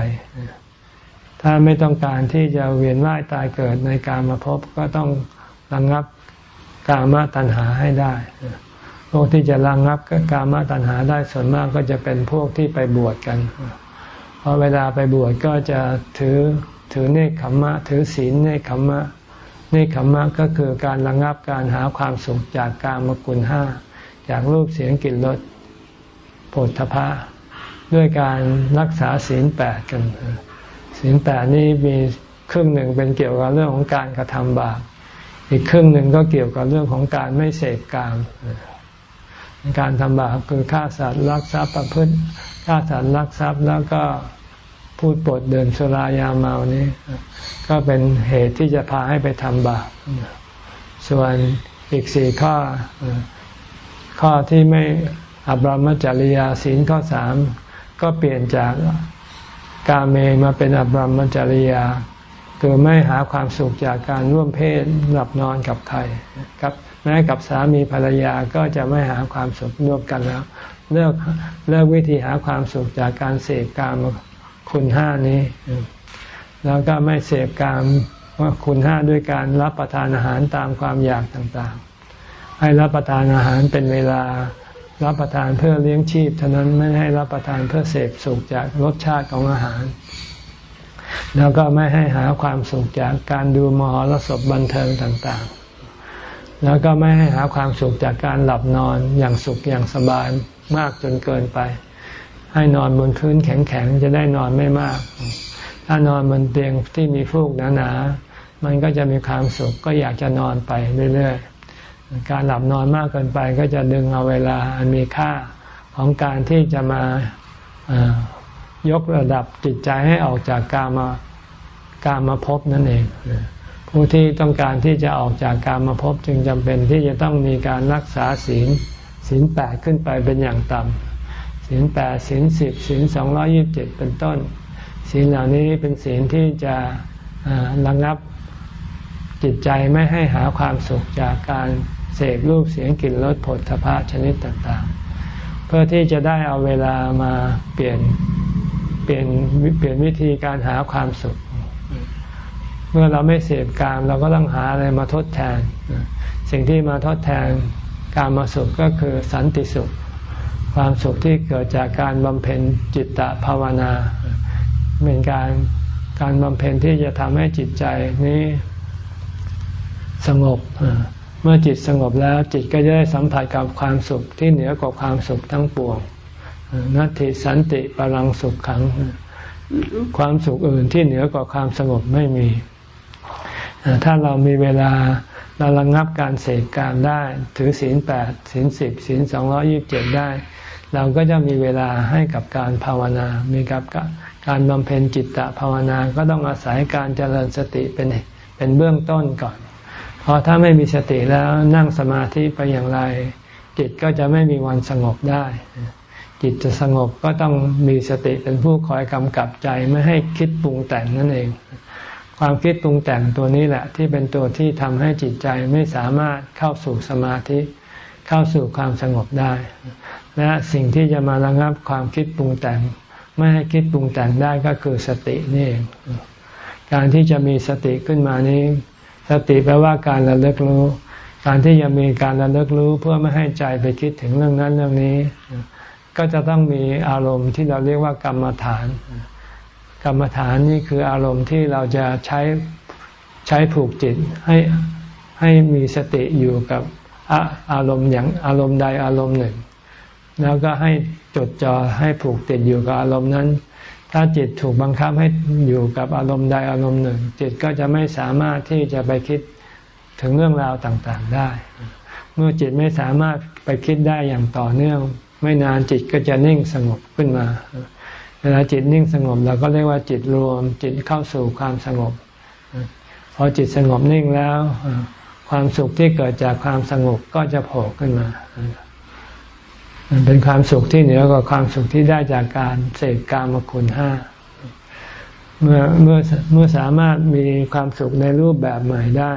ถ้าไม่ต้องการที่จะเวียนว่ายตายเกิดในการมาพบก็ต้องระงงับกามาตัณหาให้ได้พวกที่จะระงงับกามตัณหาได้ส่วนมากก็จะเป็นพวกที่ไปบวชกัน เพราะเวลาไปบวชก็จะถือถือเนคขมมะ ถือศีลเนคขมมะ นี่ขมมะก็คือการระงับการหาความสุขจากการมกุลห้าจากรูปเสียงกลิ่นรสโผฏฐพะด้วยการรักษาศีลแปดกันศีลแปดนี่มีครึ่งหนึ่งเป็นเกี่ยวกับเรื่องของการกระทำบาปอีกครึ่งหนึ่งก็เกี่ยวกับเรื่องของการไม่เสพกามการทำบาปคือฆ่าสัตว์ลักทรัพย์ประพฤติฆ่าสัตว์ลักทรัพย์แล้วก็ พูดปดเดินสุรายาเมานี้ ก็เป็นเหตุที่จะพาให้ไปทำบาปส่วนอีกสี่ข้อ ข้อที่ไม่อบรมจริยาศีลข้อสามก็เปลี่ยนจากกาเมมาเป็นอบรมจริยา คือไม่หาความสุขจากการร่วมเพศหลับนอนกับใครครับแม้กับสามีภรรยาก็จะไม่หาความสุขร่วมกันแล้ว เลิกเลิกวิธีหาความสุขจากการเสพกาม คุณห้านี้ แล้วก็ไม่เสพกามว่าคุณห้าด้วยการรับประทานอาหารตามความอยากต่างๆ ให้รับประทานอาหารเป็นเวลารับประทานเพื่อเลี้ยงชีพเท่านั้นไม่ให้รับประทานเพื่อเสพสุขจากรสชาติของอาหาร แล้วก็ไม่ให้หาความสุขจากการดูมหรสพบันเทิงต่างๆ แล้วก็ไม่ให้หาความสุขจากการหลับนอนอย่างสุขอย่างสบายมากจนเกินไป ให้นอนบนพื้นแข็งๆจะได้นอนไม่มาก ถ้านอนบนเตียงที่มีฟูกหนาๆมันก็จะมีความสุขก็อยากจะนอนไปเรื่อยๆ การหลับนอนมากเกินไปก็จะดึงเอาเวลาอันมีค่าของการที่จะมายกระดับจิตใจให้ออกจากกามาการมาพบนั่นเอง ผู้ที่ต้องการที่จะออกจากการมาพบจึงจำเป็นที่จะต้องมีการรักษาศีลศีลแปดขึ้นไปเป็นอย่างต่ำ ศีลแปดศีลสิบศีลสองร้อยิบเจ็ดเป็นต้นศีลเหล่านี้เป็นศีลที่จะระงับจิตใจไม่ให้หาความสุขจากการเสกรูปเสียงกลิ่นรสผลทพะชนิดต่างๆ เพื่อที่จะได้เอาเวลามาเปลี่ยนเปลี่ยนเปลี่ยนวิธีการหาความสุข เมื่อเราไม่เสพการเราก็ต้องหาอะไรมาทดแทน สิ่งที่มาทดแทนการมาสุขก็คือสันติสุข ความสุขที่เกิดจากการบำเพ็ญจิตตภาวนา เป็นการการบำเพ็ญที่จะทำให้จิตใจนี้สงบ เมื่อจิตสงบแล้วจิตก็จะได้สัมผัสกับความสุขที่เหนือกว่าความสุขทั้งปวงนัตติสันติปรังสุขขัง ความสุขอื่นที่เหนือกว่าความสงบไม่มี ถ้าเรามีเวลาเราระงับการเสกการได้ ถือศีลแปดศีลสิบศีลสองร้อยิบเจ็ดได้ เราก็จะมีเวลาให้กับการภาวนา มีกับการบำเพ็ญจิตตภาวนา ก็ต้องอาศัยการเจริญสติเป็นเป็นเบื้องต้นก่อน เพอถ้าไม่มีสติแล้วนั่งสมาธิไปอย่างไร จิตก็จะไม่มีวันสงบได้ จิตจะสงบก็ต้องมีสติเป็นผู้คอยกำกับใจไม่ให้คิดปรุงแต่งนั่นเอง ความคิดปรุงแต่งตัวนี้แหละ ที่เป็นตัวที่ทำให้จิตใจไม่สามารถเข้าสู่สมาธิ เข้าสู่ความสงบได้ และสิ่งที่จะมาระงับความคิดปรุงแต่ง ไม่ให้คิดปรุงแต่งได้ก็คือสตินี่เองการที่จะมีสติขึ้นมานี้ สติแปลว่าการระลึกรู้ การที่จะมีการระลึกรู้เพื่อไม่ให้ใจไปคิดถึงเรื่องนั้นเรื่องนี้ ก็จะต้องมีอารมณ์ที่เราเรียกว่ากรรมฐาน กรรมฐานนี่คืออารมณ์ที่เราจะใช้ใช้ผูกจิตให้ให้มีสติอยู่กับอารมณ์อย่างอารมณ์ใดอารมณ์หนึ่ง แล้วก็ให้จดจ่อให้ผูกติดอยู่กับอารมณ์นั้น ถ้าจิตถูกบังคับให้อยู่กับอารมณ์ใดอารมณ์หนึ่ง จิตก็จะไม่สามารถที่จะไปคิดถึงเรื่องราวต่างๆได้ เมื่อจิตไม่สามารถไปคิดได้อย่างต่อเนื่อง ไม่นานจิตก็จะนิ่งสงบขึ้นมา เวลาจิตนิ่งสงบเราก็เรียกว่าจิตรวม จิตเข้าสู่ความสงบ พอจิตสงบนิ่งแล้ว ความสุขที่เกิดจากความสงบก็จะโผล่ขึ้นมา มันเป็นความสุขที่เหนือกว่าความสุขที่ได้จากการเสกกามคุณห้าเมื่อเมื่อเมื่อสามารถมีความสุขในรูปแบบใหม่ได้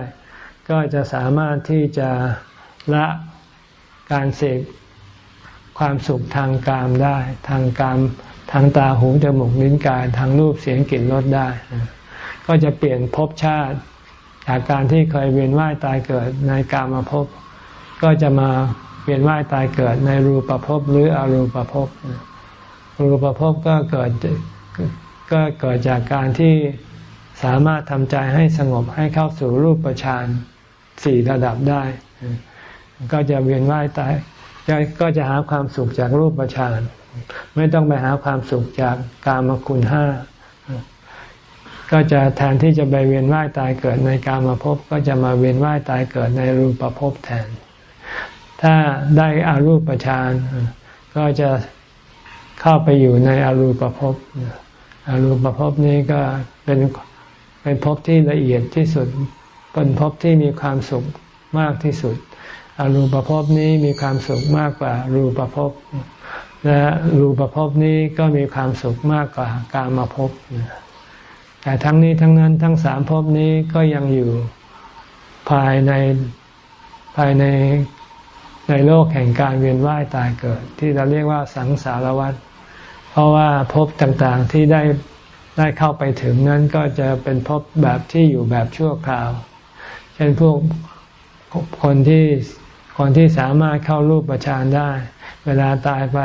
ก็จะสามารถที่จะละการเสกความสุขทางกามได้ ทางกามทางตาหูจมูกลิ้นกายทางรูปเสียงกลิ่นรสได้ ก็จะเปลี่ยนภพชาติ จากการที่เคยเวียนว่ายตายเกิดในกามาภพก็จะมา เวียนว่ายตายเกิดในรูปภพหรืออรูปภพรูปภพก็เกิดก็เกิดจากการที่สามารถทำใจให้สงบให้เข้าสู่รูปฌานสี่ระดับได้ ก็จะเวียนว่ายตายก็จะหาความสุขจากรูปฌานไม่ต้องไปหาความสุขจากกามคุณห้าก็จะแทนที่จะไปเวียนว่ายตายเกิดในกามภพก็จะมาเวียนว่ายตายเกิดในรูปภพแทน ถ้าได้อารูปฌานก็จะเข้าไปอยู่ในอารูปภพอารูปภพนี้ก็เป็นเป็นภพที่ละเอียดที่สุด เป็นภพที่มีความสุขมากที่สุด อรูปภพนี้มีความสุขมากกว่ารูปภพ และรูปภพนี้ก็มีความสุขมากกว่าการมาภพแต่ทั้งนี้ทั้งนั้นทั้งสามภพนี้ก็ยังอยู่ภายในภายใน ในโลกแห่งการเวียนว่ายตายเกิด ที่เราเรียกว่าสังสารวัฏเพราะว่าภพต่างๆที่ได้ได้เข้าไปถึงนั้นก็จะเป็นภพแบบที่อยู่แบบชั่วคราว เช่นพวกคนที่คนที่สามารถเข้ารูปประชานได้ เวลาตายไป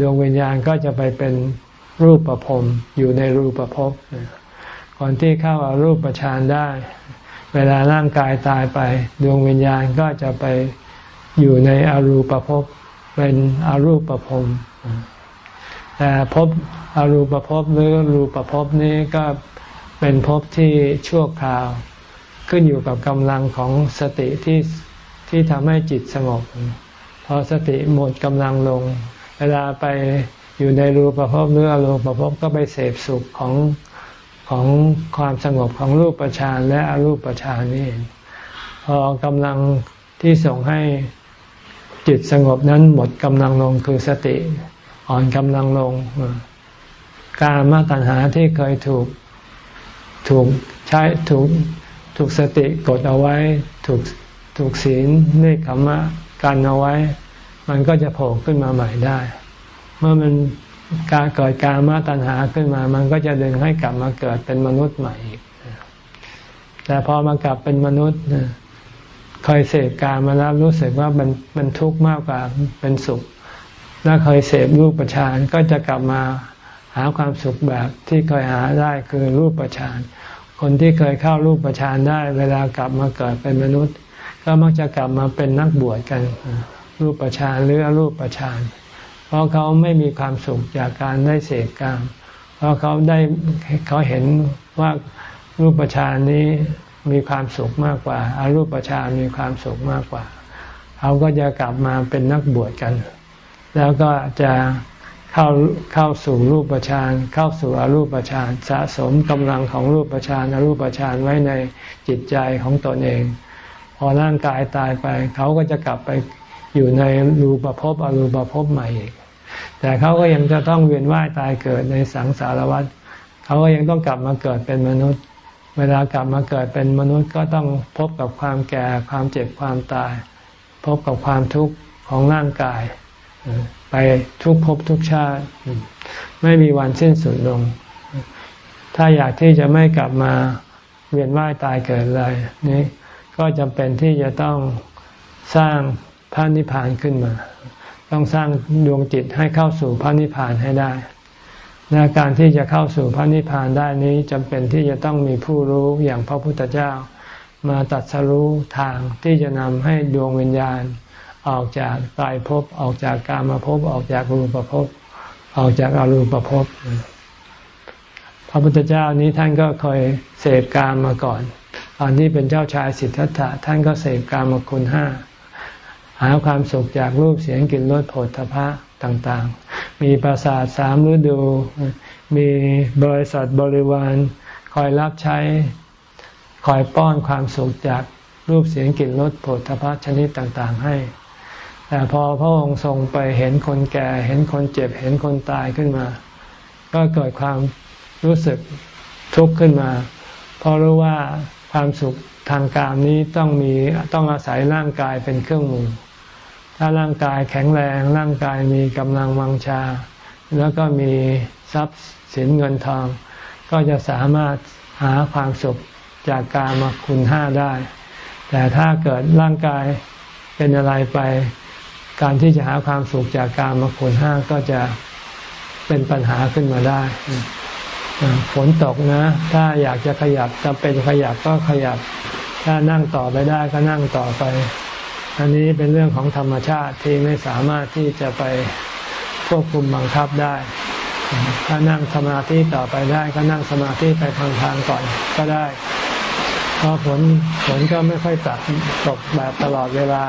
ดวงวิญญาณก็จะไปเป็นรูปประพรมอยู่ในรูปประพบคนที่เข้าอารูปประชานได้ เวลาร่างกายตายไป ดวงวิญญาณก็จะไป อยู่ในอรูปภพเป็นอรูปภพแต่ภพอรูปภพหรือรูปภพนี้ก็เป็นภพที่ชั่วคราว ขึ้นอยู่กับกำลังของสติที่ที่ทำให้จิตสงบ พอสติหมดกำลังลง เวลาไปอยู่ในรูปภพหรืออรูปภพก็ไปเสพสุขของของความสงบของรูปประชานและอรูปประชานนี่พอกำลังที่ส่งให้ จิตสงบนั้นหมดกำลังลงคือสติ อ่อนกำลังลง การมาตัญหาที่เคยถูกถูกใช้ถูกถูกสติกดเอาไว้ ถูกถูกศีลเนคขมะกันเอาไว้ มันก็จะโผล่ขึ้นมาใหม่ได้ เมื่อมันการเกิดการมาตัญหาขึ้นมา มันก็จะดึงให้กลับมาเกิดเป็นมนุษย์ใหม่อีกแต่พอมากลับเป็นมนุษย์ เคยเสพการมาแล้วรู้สึกว่ามันมันทุกข์มากกว่าเป็นสุข แล้วเคยเสพรูปประชานก็จะกลับมาหาความสุขแบบที่เคยหาได้คือรูปประชานคนที่เคยเข้ารูปประชานได้ เวลากลับมาเกิดเป็นมนุษย์ ก็มักจะกลับมาเป็นนักบวชกัน รูปประชานหรือรูปประชานเพราะเขาไม่มีความสุขจากการได้เสพกามเพราะเขาได้เขาเห็นว่ารูปประชานนี้ มีความสุขมากกว่าอารูปฌานมีความสุขมากกว่าเขาก็จะกลับมาเป็นนักบวชกัน แล้วก็จะเข้าเข้าสู่รูปฌานเข้าสู่อรูปฌานสะสมกำลังของรูปฌานอรูปฌานไว้ในจิตใจของตนเอง พอร่างกายตายไป เขาก็จะกลับไปอยู่ในรูปภพอรูปภพใหม่อีกแต่เขาก็ยังจะต้องเวียนว่ายตายเกิดในสังสารวัฏเขาก็ยังต้องกลับมาเกิดเป็นมนุษย์ เวลากลับมาเกิดเป็นมนุษย์ก็ต้องพบกับความแก่ความเจ็บความตาย พบกับความทุกข์ของร่างกาย ไปทุกภพทุกชาติ ไม่มีวันสิ้นสุดลง ถ้าอยากที่จะไม่กลับมาเวียนว่ายตายเกิดเลยนี่ก็จำเป็นที่จะต้องสร้างพระนิพพานขึ้นมา ต้องสร้างดวงจิตให้เข้าสู่พระนิพพานให้ได้ และการที่จะเข้าสู่พระนิพพานได้นี้จำเป็นที่จะต้องมีผู้รู้อย่างพระพุทธเจ้า มาตัดสรู้ทางที่จะนำให้ดวงวิญญาณ ออกจากตายภพออกจากกามภพออกจากรูปภพออกจากอารูปภพพระพุทธเจ้านี้ท่านก็เคยเสพกามมาก่อน ตอนที่เป็นเจ้าชายสิทธัตถะท่านก็เสพกามคุณห้าหาความสุขจากรูปเสียงกลิ่นรสผลทพะต่าง มีปราสาทสามฤดู มีบริษัทบริวารคอยรับใช้ คอยป้อนความสุขจากรูปเสียงกลิ่นรสผลทพะชนิดต่างๆให้ แต่พอพระองค์ทรงไปเห็นคนแก่ เห็นคนเจ็บ เห็นคนตายขึ้นมา ก็เกิดความรู้สึกทุกข์ขึ้นมา เพราะรู้ว่าความสุขทางกามนี้ต้องมีต้องอาศัยร่างกายเป็นเครื่องมือ ถ้าร่างกายแข็งแรงร่างกายมีกำลังวังชา แล้วก็มีทรัพย์สินเงินทอง ก็จะสามารถหาความสุขจากการมาคุณห้าได้ แต่ถ้าเกิดร่างกายเป็นอะไรไป การที่จะหาความสุขจากการมาคุณห้าก็จะเป็นปัญหาขึ้นมาได้ฝนตกนะ ถ้าอยากจะขยับจำเป็นขยับก็ขยับ ถ้านั่งต่อไปได้ก็นั่งต่อไป อันนี้เป็นเรื่องของธรรมชาติที่ไม่สามารถที่จะไปควบคุมบังคับได้ ถ้านั่งสมาธิต่อไปได้ก็นั่งสมาธิไปทางๆก่อนก็ได้เพราะฝนฝนก็ไม่ค่อยตัดตกแบบตลอดเวลา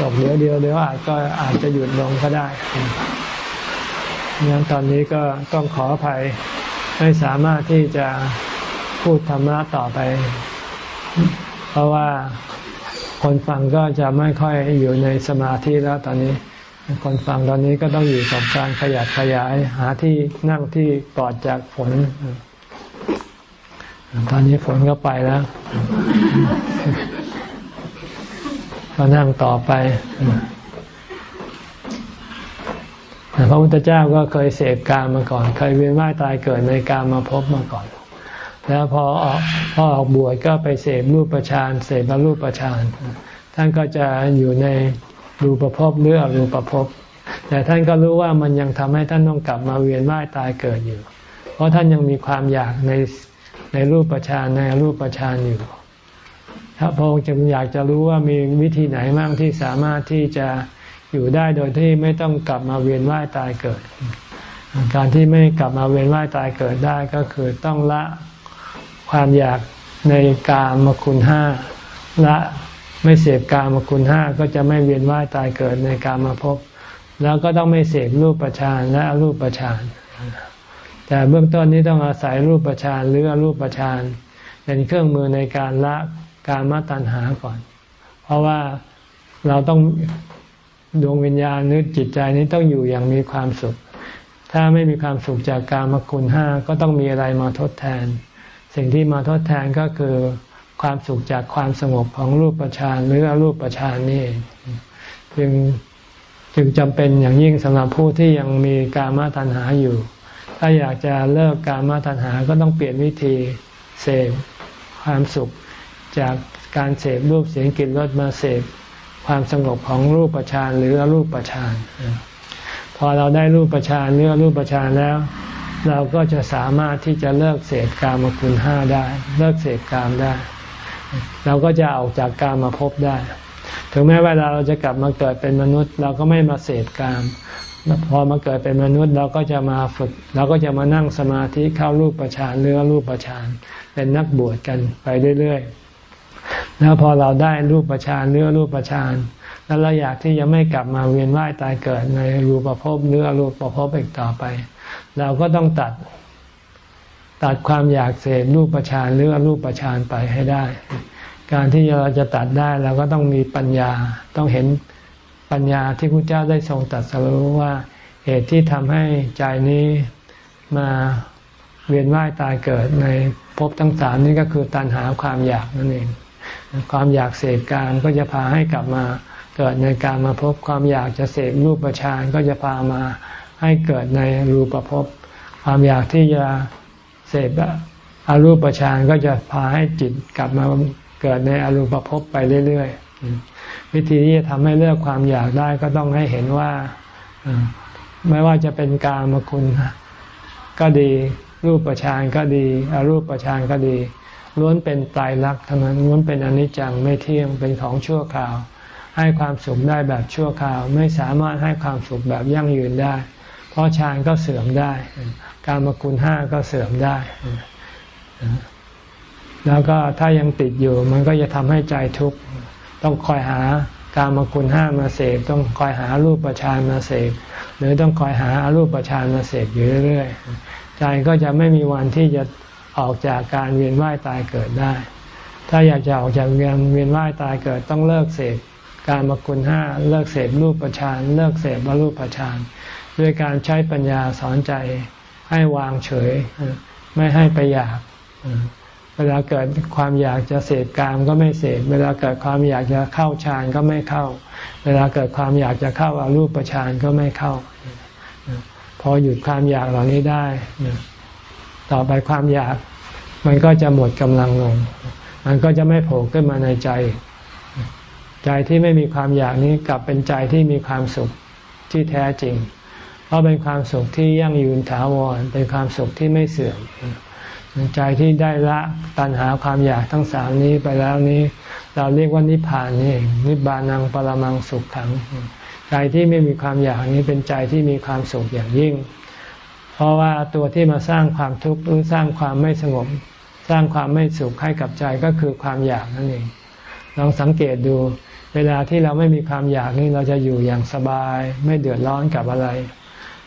ตกเดี๋ยวเดียวเดี๋ยวอาจก็อาจจะหยุดลงก็ได้งั้นตอนนี้ก็ต้องขออภัยไม่สามารถที่จะพูดธรรมะต่อไป เพราะว่า คนฟังก็จะไม่ค่อยอยู่ในสมาธิแล้วตอนนี้ คนฟังตอนนี้ก็ต้องอยู่กับการขยับขยายหาที่นั่งที่ปลอดจากฝน ตอนนี้ฝนก็ไปแล้ว ก็นั่งต่อไปพระพุทธเจ้าก็เคยเสพกามมาก่อน เคยเวียนว่ายตายเกิดในกามมาพบมาก่อน แล้วพอออกพอออกบวชก็ไปเสพรูปประชานเสพรูปประชานท่านก็จะอยู่ในรูปภพหรืออรูปภพแต่ท่านก็รู้ว่ามันยังทำให้ท่านต้องกลับมาเวียนว่ายตายเกิดอยู่ เพราะท่านยังมีความอยากในในรูปประชานในรูปประชานอยู่ถ้าพระองค์จะอยากจะรู้ว่ามีวิธีไหนบ้างที่สามารถที่จะอยู่ได้โดยที่ไม่ต้องกลับมาเวียนว่ายตายเกิด การที่ไม่กลับมาเวียนว่ายตายเกิดได้ก็คือต้องละ ความอยากในกามคุณห้าละไม่เสพกามคุณห้าก็จะไม่เวียนว่ายตายเกิดในกามาพบแล้วก็ต้องไม่เสพรูปประชานและรูปประชานแต่เบื้องต้นนี้ต้องอาศัยรูปประชานหรือรูปประชานเป็นเครื่องมือในการละการมตัณหาก่อน เพราะว่าเราต้องดวงวิญญาณนึกจิตใจนี้ต้องอยู่อย่างมีความสุข ถ้าไม่มีความสุขจากการมคุณห้าก็ต้องมีอะไรมาทดแทน สิ่งที่มาทดแทนก็คือความสุขจากความสงบของรูปประชานหรือรูปประชานนี่จึงจึงจำเป็นอย่างยิ่งสำหรับผู้ที่ยังมีการมาตัณหาอยู่ ถ้าอยากจะเลิกการมาตัณหาก็ต้องเปลี่ยนวิธีเสพความสุขจากการเสพรูปเสียงกลิ่นรสมาเสพความสงบของรูปฌานหรืออรูปฌานพอเราได้รูปฌานหรืออรูปฌานแล้ว เราก็จะสามารถที่จะเลิกเสพกามคุณห้าได้ เลิกเสพกามได้ เราก็จะออกจากกามมาพบได้ ถึงแม้เวลาเราจะกลับมาเกิดเป็นมนุษย์ เราก็ไม่มาเสพกามพอมาเกิดเป็นมนุษย์เราก็จะมาฝึก เราก็จะมานั่งสมาธิเข้ารูปฌานหรือรูปฌานเป็นนักบวชกันไปเรื่อยๆแล้วพอเราได้รูปประชานเนื้อรูปประชานแล้วเราอยากที่จะไม่กลับมาเวียนว่ายตายเกิดในรูปภพเนื้อรูปภพอีกต่อไป เราก็ต้องตัด ตัดความอยากเสพรูปประชานหรือรูปประชานไปให้ได้ การที่เราจะตัดได้เราก็ต้องมีปัญญา ต้องเห็นปัญญาที่พระเจ้าได้ทรงตัดสรู้ว่าเหตุที่ทำให้ใจนี้มาเวียนว่ายตายเกิดในภพทั้งสามนี่ก็คือตัณหาความอยากนั่นเอง ความอยากเสพกามก็จะพาให้กลับมาเกิดในการมาพบความอยากจะเสพรูปฌานก็จะพามา ให้เกิดในรูปภพความอยากที่จะเสพอารูปฌานก็จะพาให้จิตกลับมาเกิดในอรูปภพไปเรื่อยๆ วิธีที่จะทำให้เลิกความอยากได้ก็ต้องให้เห็นว่าไม่ว่าจะเป็นกามคุณก็ดีรูปฌานก็ดีอรูปฌานก็ดี ล้วนเป็นตายรักทั้งนั้นล้วนเป็นอนิจจังไม่เที่ยงเป็นของชั่วคราว ให้ความสุขได้แบบชั่วคราว ไม่สามารถให้ความสุขแบบยั่งยืนได้ เพราะฌานก็เสื่อมได้ การมคุณห้าก็เสื่อมได้ แล้วก็ถ้ายังติดอยู่ มันก็จะทำให้ใจทุกข์ ต้องคอยหาการมคุณห้ามาเสพต้องคอยหารูปประชานมาเสพหรือต้องคอยหาอารูปประชานมาเสพอยู่เรื่อยๆใจก็จะไม่มีวันที่จะออกจากการเวียนว่ายตายเกิดได้ ถ้าอยากจะออกจากเวียนเวียนว่ายตายเกิดต้องเลิกเสพการมกุลห้าเลิกเสพรูปประชานเลิกเสพวรูปประชาน ด้วยการใช้ปัญญาสอนใจให้วางเฉย ไม่ให้ไปอยาก เวลาเกิดความอยากจะเสพกามก็ไม่เสพเวลาเกิดความอยากจะเข้าฌานก็ไม่เข้า เวลาเกิดความอยากจะเข้าอารูปประชานก็ไม่เข้า พอหยุดความอยากเหล่านี้ได้ ต่อไปความอยากมันก็จะหมดกำลังลง มันก็จะไม่โผล่ขึ้นมาในใจ ใจที่ไม่มีความอยากนี้กลับเป็นใจที่มีความสุขที่แท้จริง ราะเป็นความสุขที่ยั่งยืนถาวร เป็นความสุขที่ไม่เสื่อมใจที่ได้ละตัณหาความอยากทั้งสามนี้ไปแล้วนี้ เราเรียกว่านิพพานนี่เองนิบานังปรมังสุขขัง ใจที่ไม่มีความอยากนี้เป็นใจที่มีความสุขอย่างยิ่ง เพราะว่าตัวที่มาสร้างความทุกข์หรือสร้างความไม่สงบ สร้างความไม่สุขให้กับใจก็คือความอยากนั่นเองลองสังเกตดู เวลาที่เราไม่มีความอยากนี่เราจะอยู่อย่างสบาย ไม่เดือดร้อนกับอะไร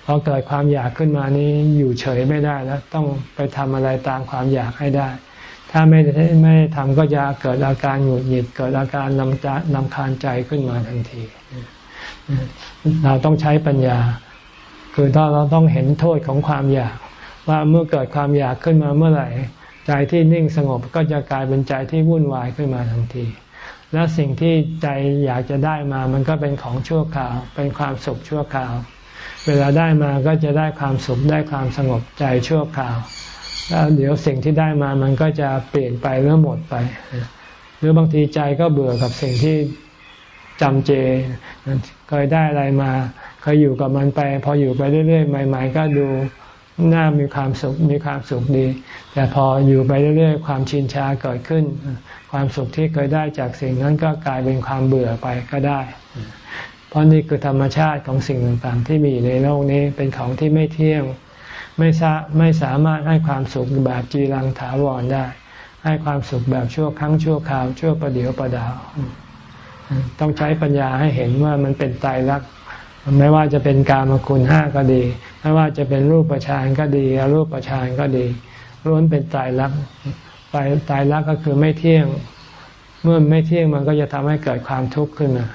พอเกิดความอยากขึ้นมานี้อยู่เฉยไม่ได้แล้ว ต้องไปทำอะไรตามความอยากให้ได้ ถ้าไม่ไม่ทำก็จะเกิดอาการหงุดหงิด เกิดอาการลำจลำคาญใจขึ้นมาทันที เราต้องใช้ปัญญา คือถ้าเราต้องเห็นโทษของความอยาก ว่าเมื่อเกิดความอยากขึ้นมาเมื่อไหร่ใจที่นิ่งสงบก็จะกลายเป็นใจที่วุ่นวายขึ้นมาทันที แล้วสิ่งที่ใจอยากจะได้มามันก็เป็นของชั่วคราว เป็นความสุขชั่วคราว เวลาได้มาก็จะได้ความสุขได้ความสงบใจชั่วคราว แล้วเดี๋ยวสิ่งที่ได้มามันก็จะเปลี่ยนไปหรือหมดไป หรือบางทีใจก็เบื่อกับสิ่งที่จำเจเคยได้อะไรมา เคยอยู่กับมันไป พออยู่ไปเรื่อยๆ ใหม่ ๆ ก็ดูน่ามีความสุขมีความสุขดี แต่พออยู่ไปเรื่อยๆ ความชินชาเกิดขึ้น ความสุขที่เคยได้จากสิ่งนั้นก็กลายเป็นความเบื่อไปก็ได้ ราะนี่คือธรรมชาติของสิ่งต่างๆ ที่มีในโลกนี้เป็นของที่ไม่เที่ยงไม่สาไม่สามารถให้ความสุขแบบจีรังถาวรได้ ให้ความสุขแบบชั่วครั้งชั่วคราวชั่วประเดียวประดาว ต้องใช้ปัญญาให้เห็นว่ามันเป็นตายรักไม่ว่าจะเป็นการมคุณห้าก็ดี ไม่ว่าจะเป็นรูปประชานก็ดีอรูปประชานก็ดีล้วนเป็นตายรักตายตายรักก็คือไม่เที่ยง เมื่อไม่เที่ยงมันก็จะทำให้เกิดความทุกข์ขึ้นมา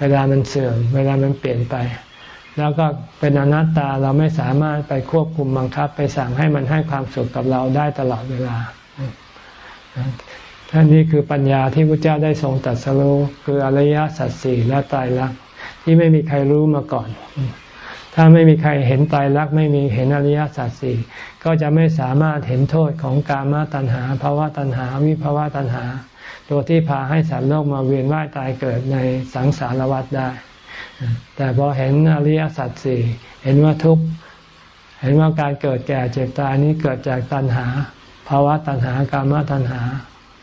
เวลามันเสื่อม เวลามันเปลี่ยนไป แล้วก็เป็นอนัตตาเราไม่สามารถไปควบคุมบังคับ ไปสั่งให้มันให้ความสุขกับเราได้ตลอดเวลาท่านนี้คือปัญญาที่พระเจ้าได้ทรงตัดสรู้คืออริยสัจสี่และตายรักที่ไม่มีใครรู้มาก่อน ถ้าไม่มีใครเห็นตายรักไม่มีเห็นอริยสัจสี่ก็จะไม่สามารถเห็นโทษของกามตัณหาภาวะตัณหา วิภาวะตัณหา ตัวที่พาให้สัตว์โลกมาเวียนว่ายตายเกิดในสังสารวัฏได้ แต่พอเห็นอริยสัจสี่เห็นว่าทุกเห็นว่าการเกิดแก่เจ็บตายนี้เกิดจากตัณหาภาวะตัณหากามตัณหา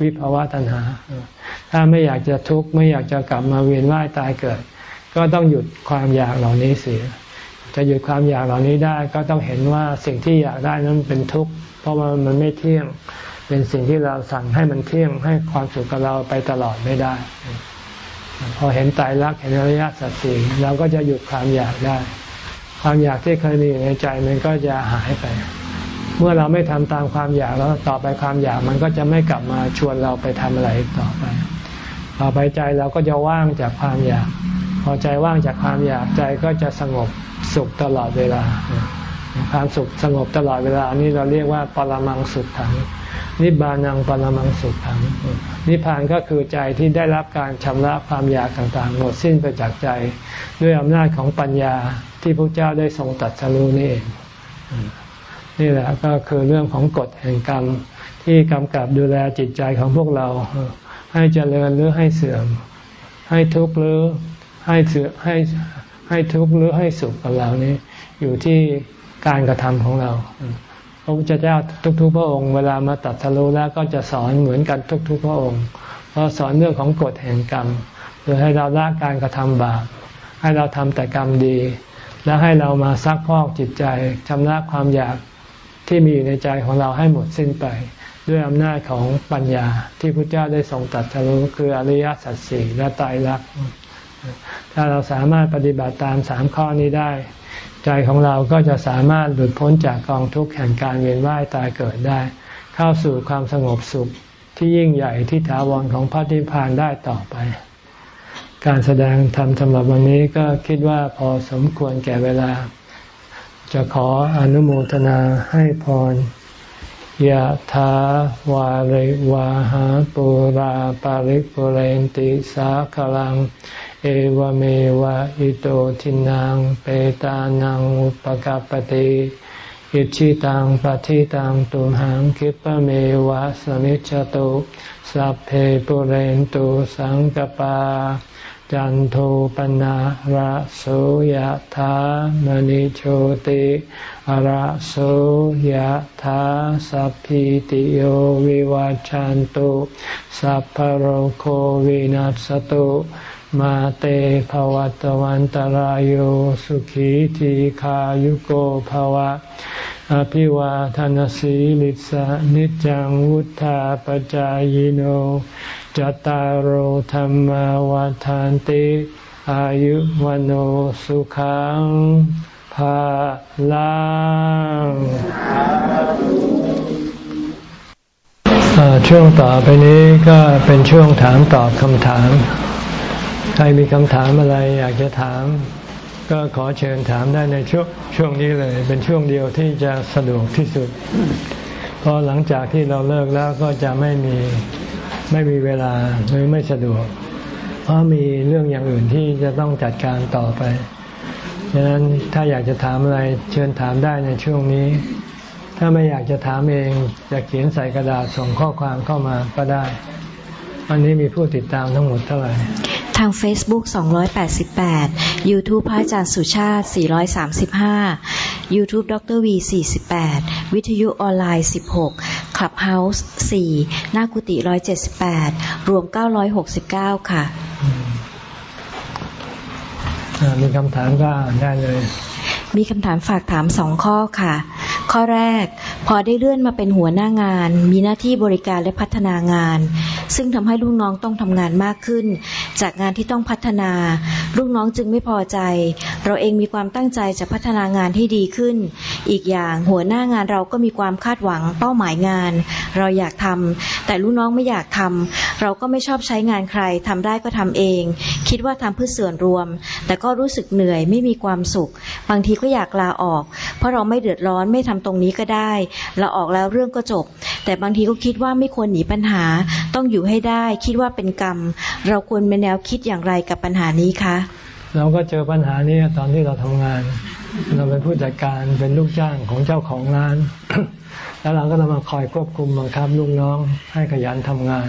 วิภาวะตัณหา ถ้าไม่อยากจะทุกข์ไม่อยากจะกลับมาเวียนว่ายตายเกิด ก็ต้องหยุดความอยากเหล่านี้เสีย จะหยุดความอยากเหล่านี้ได้ก็ต้องเห็นว่าสิ่งที่อยากได้นั้นเป็นทุกข์เพราะว่ามันไม่เที่ยง เป็นสิ่งที่เราสั่งให้มันเที่ยงให้ความสุขกับเราไปตลอดไม่ได้ พอเห็นตายรักเห็นอริยสัจสี่เราก็จะหยุดความอยากได้ ความอยากที่เคยมีในใจมันก็จะหายไป เมื่อเราไม่ทำตามความอยากแล้วต่อไปความอยากมันก็จะไม่กลับมาชวนเราไปทำอะไรต่อไป ต่อไปใจเราก็จะว่างจากความอยาก พอใจว่างจากความอยากใจก็จะสงบสุขตลอดเวลา ความสุขสงบตลอดเวลานี่เราเรียกว่าปรมังสุขขัง นิบานังปรมังสุขขัง นิพพานก็คือใจที่ได้รับการชำระความอยากต่างๆ หมดสิ้นไปจากใจ ด้วยอำนาจของปัญญาที่พระเจ้าได้ทรงตัดสรู้นี่เองนี่แหละก็คือเรื่องของกฎแห่งกรรมที่กำกับดูแลจิตใจของพวกเรา ให้เจริญหรือให้เสื่อม ให้ทุกข์หรือให้เสื่อให้ให้ทุกข์หรือให้สุขกับเรานี้อยู่ที่การกระทำของเรา พระพุทธเจ้าทุกๆพระองค์เวลามาตัดสรู้แล้วก็จะสอนเหมือนกันทุกๆพระองค์ เพราะสอนเรื่องของกฎแห่งกรรมโดยให้เราละการกระทำบาปให้เราทำแต่กรรมดี แล้วให้เรามาซักพอกจิตใจชำระความอยากที่มีอยู่ในใจของเราให้หมดสิ้นไปด้วยอำนาจของปัญญาที่พระเจ้าได้ทรงตัดสรู้คืออริยสัจสี่และตายรักถ้าเราสามารถปฏิบัติตามสามข้อนี้ได้ ใจของเราก็จะสามารถหลุดพ้นจากกองทุกข์แห่งการเวียนว่ายตายเกิดได้ เข้าสู่ความสงบสุขที่ยิ่งใหญ่ที่ถาวรของพระนิพพานได้ต่อไป การแสดงธรรมสำหรับวันนี้ก็คิดว่าพอสมควรแก่เวลา จะขออนุโมทนาให้พรยะถาวาริวาหาปุราปาริปุเรนติสาคลัง เอวเมวะอิโตทินังเปตานังอุปกัปติอิจฉิตังปัตถิตังตุมหังขิปปะเมวะสะมิชฌะตุสัพเพปูเรนตุสังกัปปา จันโทปัณณะระโสยะถามะณิโชติระโสยะถาสัพพีติโยวิวัชชันตุสัพพะโรโควินัสสะตุ มาเตภะวัตวันตะราโยสุขีทีขายุโกภวะ อภิวาทานสีลิสานิจังวุธาปจายโนจตารโหธรรมวาทานติ อายุวันโอสุขังภาลังช่วงต่อไปนี้ก็เป็นช่วงถามตอบคำถาม ใครมีคำถามอะไรอยากจะถาม ก็ขอเชิญถามได้ในช่วงช่วงนี้เลย เป็นช่วงเดียวที่จะสะดวกที่สุด เพราะหลังจากที่เราเลิกแล้วก็จะไม่มีไม่มีเวลาหรือไม่สะดวก เพราะมีเรื่องอย่างอื่นที่จะต้องจัดการต่อไปดังนั้นถ้าอยากจะถามอะไรเชิญถามได้ในช่วงนี้ ถ้าไม่อยากจะถามเองจะเขียนใส่กระดาษส่งข้อความเข้ามาก็ได้ วันนี้มีผู้ติดตามทั้งหมดเท่าไหร่
ทาง Facebook 288 YouTube พระอาจารย์สุชาติ 435 YouTube ดร V 48 วิทยุออนไลน์ 16 Clubhouse 4 หน้ากุฏิ 178 รวม 969 ค่ะ
มีคำถามก็อ่านได้เลย
มีคำถามฝากถามสองข้อค่ะ ข้อแรก พอได้เลื่อนมาเป็นหัวหน้างาน มีหน้าที่บริการและพัฒนางาน ซึ่งทำให้ลูกน้องต้องทำงานมากขึ้น จากงานที่ต้องพัฒนา ลูกน้องจึงไม่พอใจ เราเองมีความตั้งใจจะพัฒนางานที่ดีขึ้น อีกอย่างหัวหน้างานเราก็มีความคาดหวังเป้าหมายงาน เราอยากทำแต่ลูกน้องไม่อยากทำเราก็ไม่ชอบใช้งานใครทำได้ก็ทำเอง คิดว่าทำเพื่อส่วนรวม แต่ก็รู้สึกเหนื่อยไม่มีความสุข บางทีก็อยากลาออก เพราะเราไม่เดือดร้อนไม่ทำตรงนี้ก็ได้เราออกแล้วเรื่องก็จบ แต่บางทีก็คิดว่าไม่ควรหนีปัญหา ต้องอยู่ให้ได้ คิดว่าเป็นกรรม เราควรเป็นแนวคิดอย่างไรกับปัญหานี้คะ
เราก็เจอปัญหานี้ตอนที่เราทำงาน เราเป็นผู้จัดการเป็นลูกจ้างของเจ้าของร้าน แล้วเราก็ต้องมาคอยควบคุมบังคับลูกน้องให้ขยันทำงาน